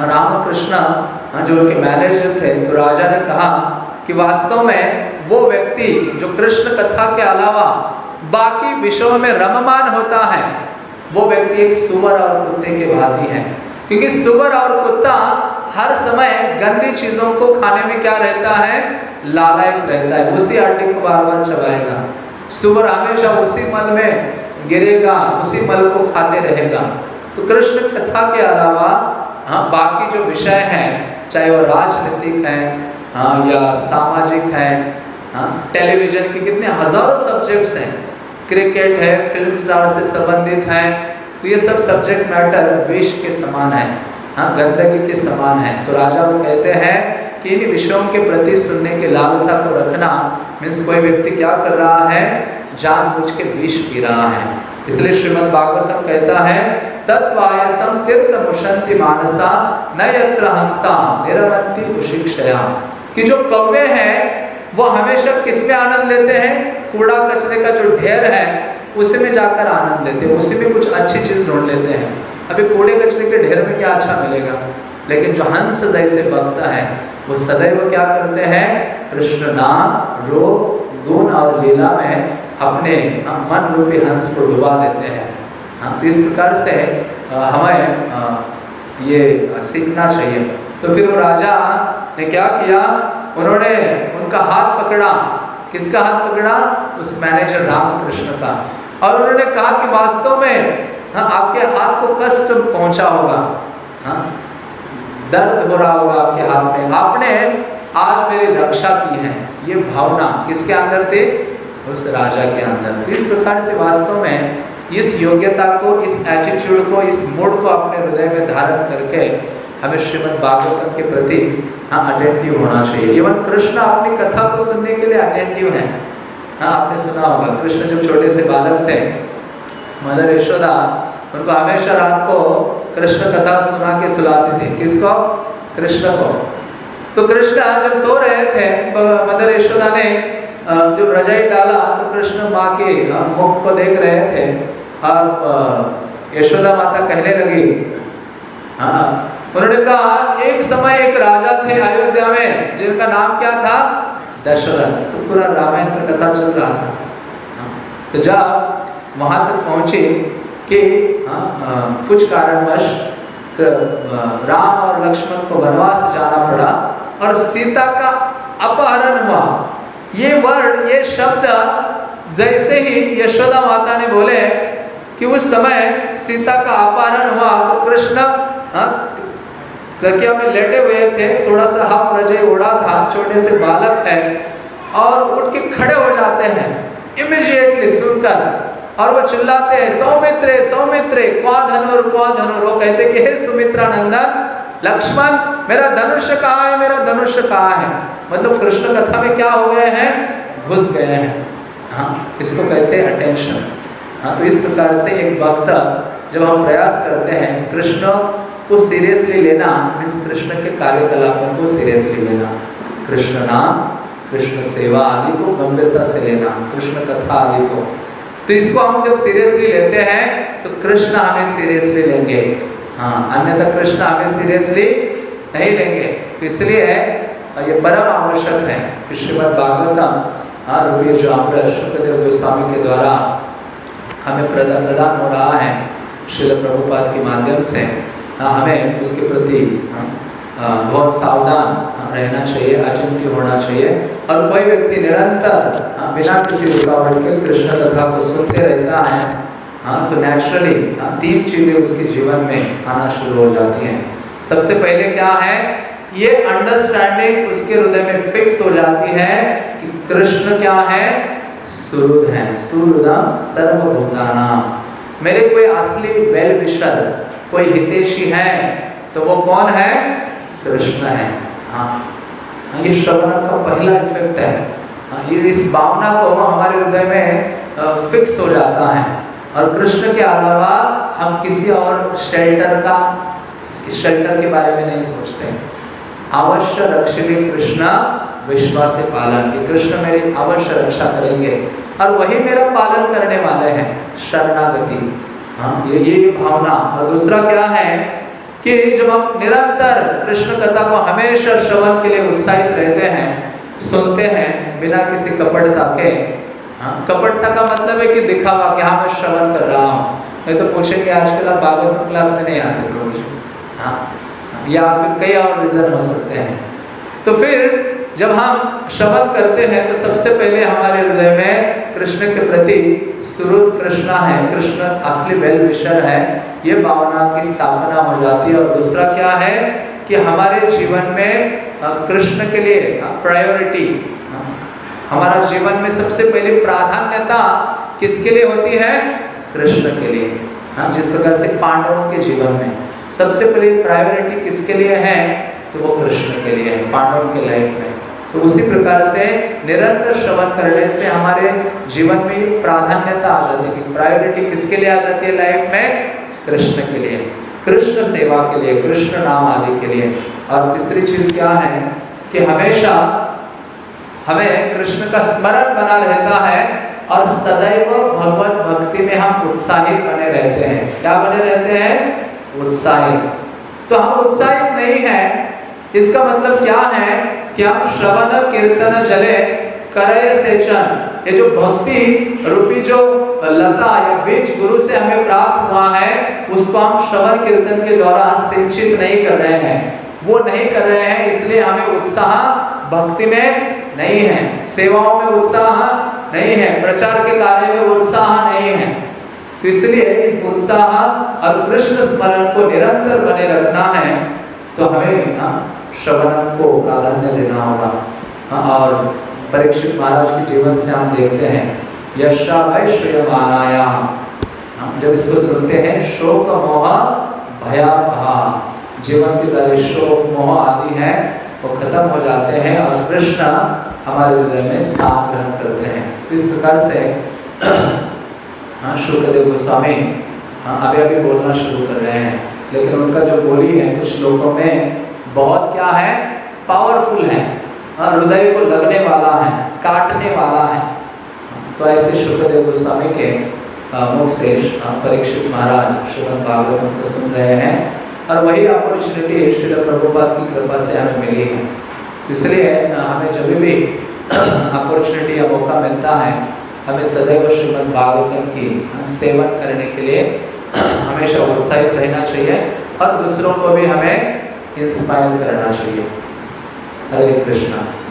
रामकृष्ण जो उनके मैनेजर थे तो राजा ने कहा कि वास्तव में वो व्यक्ति जो कृष्ण कथा के अलावा बाकी विषयों में रममान होता है, वो व्यक्ति एक सुवर और कुत्ते के भांति है। क्योंकि सुवर और कुत्ता हर समय गंदी चीज़ों को खाने में क्या रहता है? लालायक रहता है। उसी हड्डी को बार बार चबाएगा। सुवर हमेशा उसी मल में गिरेगा, उसी मल को खाते रहेगा। तो कृष्ण कथा के अलावा हाँ बाकी जो विषय हैं, चाहे वो राजनीतिक है हाँ या सामाजिक है हाँ टेलीविज़न के कितने हज़ारों सब्जेक्ट्स हैं। क्रिकेट है फ़िल्म स्टार से संबंधित है तो ये सब सब्जेक्ट मैटर विष के समान है। हाँ गंदगी के समान है। तो राजा वो कहते हैं कि इन विषयों के प्रति सुनने की लालसा को रखना मीन्स कोई व्यक्ति क्या कर रहा है? जानबूझ के विष पी रहा है। इसलिए श्रीमद भागवतम कहता है तत्वायसम तीर्थ मुशंति मानसा, न यत्र हंसा निरमंती कि जो कौवे हैं वो हमेशा किसमें आनंद लेते हैं? कूड़ा कचरे का जो ढेर है, उसी में जाकर आनंद लेते हैं। उसी में कुछ अच्छी चीज़ ढूंढ लेते हैं। अभी कूड़े कचरे के ढेर में क्या अच्छा मिलेगा? लेकिन जो हंस जैसे भक्त है, वो सदैव क्या करते हैं? कृष्ण नाम, रूप, गुण और लीला में अपने मन रूपी हंस को डुबा देते हैं। हाँ तो इस प्रकार से हमें ये सीखना चाहिए। तो फिर वो राजा ने क्या किया? उन्होंने उनका हाथ पकड़ा। किसका हाथ पकड़ा? उस मैनेजर रामकृष्ण का। और उन्होंने कहा कि वास्तव में हाँ आपके हाथ को कष्ट पहुँचा होगा। हाँ दर्द हो रहा होगा आपके हाथ में। आपने आज मेरी रक्षा की है। ये भावना किसके अंदर थे? उस राजा के अंदर। इस प्रकार से वास्तव में इस योग्यता को, इस एटीट्यूड को, इस मूड को अपने हृदय में धारण करके हमें श्रीमद भागवतम के प्रति हाँ अटेंटिव होना चाहिए। इवन कृष्ण अपनी कथा को सुनने के लिए अटेंटिव है। हाँ आपने सुना होगा, कृष्ण जब छोटे से बालक थे, मदर यशोदा, उनको हमेशा रात को कृष्ण कथा सुना के सुलाती थी। किसको? कृष्ण को। तो कृष्ण जब सो रहे थे मदर यशोदा ने जब रजाई डाला तो कृष्ण माँ के मुख को देख रहे थे। और यशोदा माता कहने लगी हाँ उन्होंने कहा, एक समय एक राजा थे अयोध्या में, जिनका नाम क्या था? दशरथ। तो पूरा रामायण का कथा चल रहा था। तो जब वहाँ तक पहुँचे कि कुछ कारणवश राम और लक्ष्मण को वनवास जाना पड़ा और सीता का अपहरण हुआ। ये वर्ड ये शब्द जैसे ही यशोदा माता ने बोले कि उस समय सीता का अपहरण हुआ तो कृष्ण तकिया में लेटे हुए थे, थोड़ा सा हफ रजे उड़ा था छोटे से बालक है और उठ के खड़े हो जाते हैं इमिजिएटली सुनकर। और वो चिल्लाते हैं, सौमित्रे सौमित्रे, क्वा धनुर क्वा धनुर। वो कहते कि, हे सुमित्रा नंदन, लक्ष्मण, मेरा धनुष्य कहाँ है, मेरा धनुष्य कहाँ है? मतलब कृष्ण कथा में क्या हो गए हैं? घुस गए हैं। हाँ इसको कहते हैं अटेंशन हाँ तो इस प्रकार से एक भक्त जब हम प्रयास करते हैं, कृष्ण को सीरियसली लेना मीन्स कृष्ण के कार्यकलापों को सीरियसली लेना। कृष्ण नाम, कृष्ण सेवा आदि को गंभीरता से लेना, कृष्ण कथा आदि को। तो इसको हम जब सीरियसली लेते हैं तो कृष्ण हमें सीरियसली लेंगे। हाँ अन्यथा कृष्ण हमें सीरियसली नहीं लेंगे। तो इसलिए ये परम आवश्यक है कि श्रीमद भागवतम हाँ रुपये जो अमृत शुक्रदेव गोस्वामी के द्वारा हमें प्रदान हो रहा है शिल प्रभुपाद के माध्यम से। हमें उसके प्रति हाँ, बहुत सावधान रहना चाहिए अचिंत्य होना चाहिए। और कोई व्यक्ति निरंतर बिना किसी रुकावट के कृष्ण कथा को सुनते रहता है हाँ तो नेचुरली तीन चीज़ें उसके जीवन में आना शुरू हो जाती हैं। सबसे पहले क्या है? ये अंडरस्टैंडिंग उसके हृदय में फिक्स हो जाती है कि कृष्ण क्या है? सुरुद है। सुरुदम सर्वभूताना। मेरे कोई असली वेल विशर कोई हितेशी है तो वो कौन है? कृष्ण है। हाँ, हाँ ये श्रवण का पहला इफ़ेक्ट है। हाँ, इस भावना को हमारे हृदय में फिक्स हो जाता है। और कृष्ण के अलावा हम किसी और शेल्टर का शेल्टर के बारे में नहीं सोचते। अवश्य रक्षिणी कृष्ण विश्वास पालन की कृष्ण मेरी अवश्य रक्षा करेंगे। और वही मेरा पालन करने वाले हैं शरणागति। हाँ ये ये भावना। और दूसरा क्या है कि जब हम निरंतर कृष्ण कथा को हमेशा श्रवण के लिए उत्साहित रहते हैं, सुनते हैं, बिना किसी कपड़ता के हाँ कपड़ता का मतलब है कि दिखावा कि हाँ मैं श्रवण कर रहा हूँ। नहीं तो पूछेंगे आजकल आप भागवत क्लास में नहीं आते हाँ या फिर कई और रीजन हो सकते हैं। तो फिर जब हम शब्द करते हैं तो सबसे पहले हमारे हृदय में कृष्ण के प्रति सुरुद कृष्णा है, कृष्ण असली वेल विशर है। ये भावना की स्थापना हो जाती है। और दूसरा क्या है कि हमारे जीवन में कृष्ण के लिए प्रायोरिटी हमारा जीवन में सबसे पहले प्राधान्यता किसके लिए होती है? कृष्ण के लिए हाँ जिस प्रकार से पांडवों के जीवन में। सबसे पहले प्रायोरिटी किसके लिए है? तो वो कृष्ण के लिए है, पांडवों के लाइफ में। तो उसी प्रकार से निरंतर श्रवण करने से हमारे जीवन में प्राधान्यता आ जाती है प्रायोरिटी किसके लिए आ जाती है लाइफ में? कृष्ण के लिए। कृष्ण सेवा के लिए, कृष्ण नाम आदि के लिए। और तीसरी चीज़ क्या है कि हमेशा हमें कृष्ण का स्मरण बना रहता है और सदैव भगवत भक्ति में हम उत्साहित बने रहते हैं। क्या बने रहते हैं? उत्साहित। तो हम उत्साहित नहीं है इसका मतलब क्या है कि हम श्रवण कीर्तन जले करे सेचन ये जो भक्ति रूपी जो लता या बीज गुरु से हमें प्राप्त हुआ है उसको हम श्रवण कीर्तन के द्वारा सिंचित नहीं कर रहे हैं। वो नहीं कर रहे हैं इसलिए हमें उत्साह भक्ति में नहीं है। सेवाओं में उत्साह नहीं है प्रचार के कार्य में उत्साह नहीं है। तो इसलिए इस उत्साह और कृष्ण स्मरण को निरंतर बने रखना है तो हमें हाँ, श्रवण को प्राधान्य देना होगा। हाँ, और परीक्षित महाराज के जीवन से हम देखते हैं यशा हम जब इसको सुनते हैं शोक मोह भयावहा। जीवन के सारे शोक मोह आदि हैं वो खत्म हो जाते हैं और कृष्ण हमारे हृदय में स्थान ग्रहण करते हैं। तो इस प्रकार से हाँ शुक्रदेव गोस्वामी हाँ अभी अभी बोलना शुरू कर रहे हैं। लेकिन उनका जो बोली है कुछ लोगों में बहुत क्या है? पावरफुल है। हाँ, हृदय को लगने वाला है काटने वाला है। तो ऐसे शुक्रदेव गोस्वामी के मुख से परीक्षित महाराज श्रीमद भागवतम को सुन रहे हैं। और वही अपॉर्चुनिटी श्री प्रभुपाद की कृपा से हमें मिली है। इसलिए हमें जब भी अपॉर्चुनिटी या मौका मिलता है हमें सदैव श्रीमद भागवतम की सेवन करने के लिए हमेशा उत्साहित रहना चाहिए। और दूसरों को भी हमें इंस्पायर करना चाहिए। हरे कृष्णा।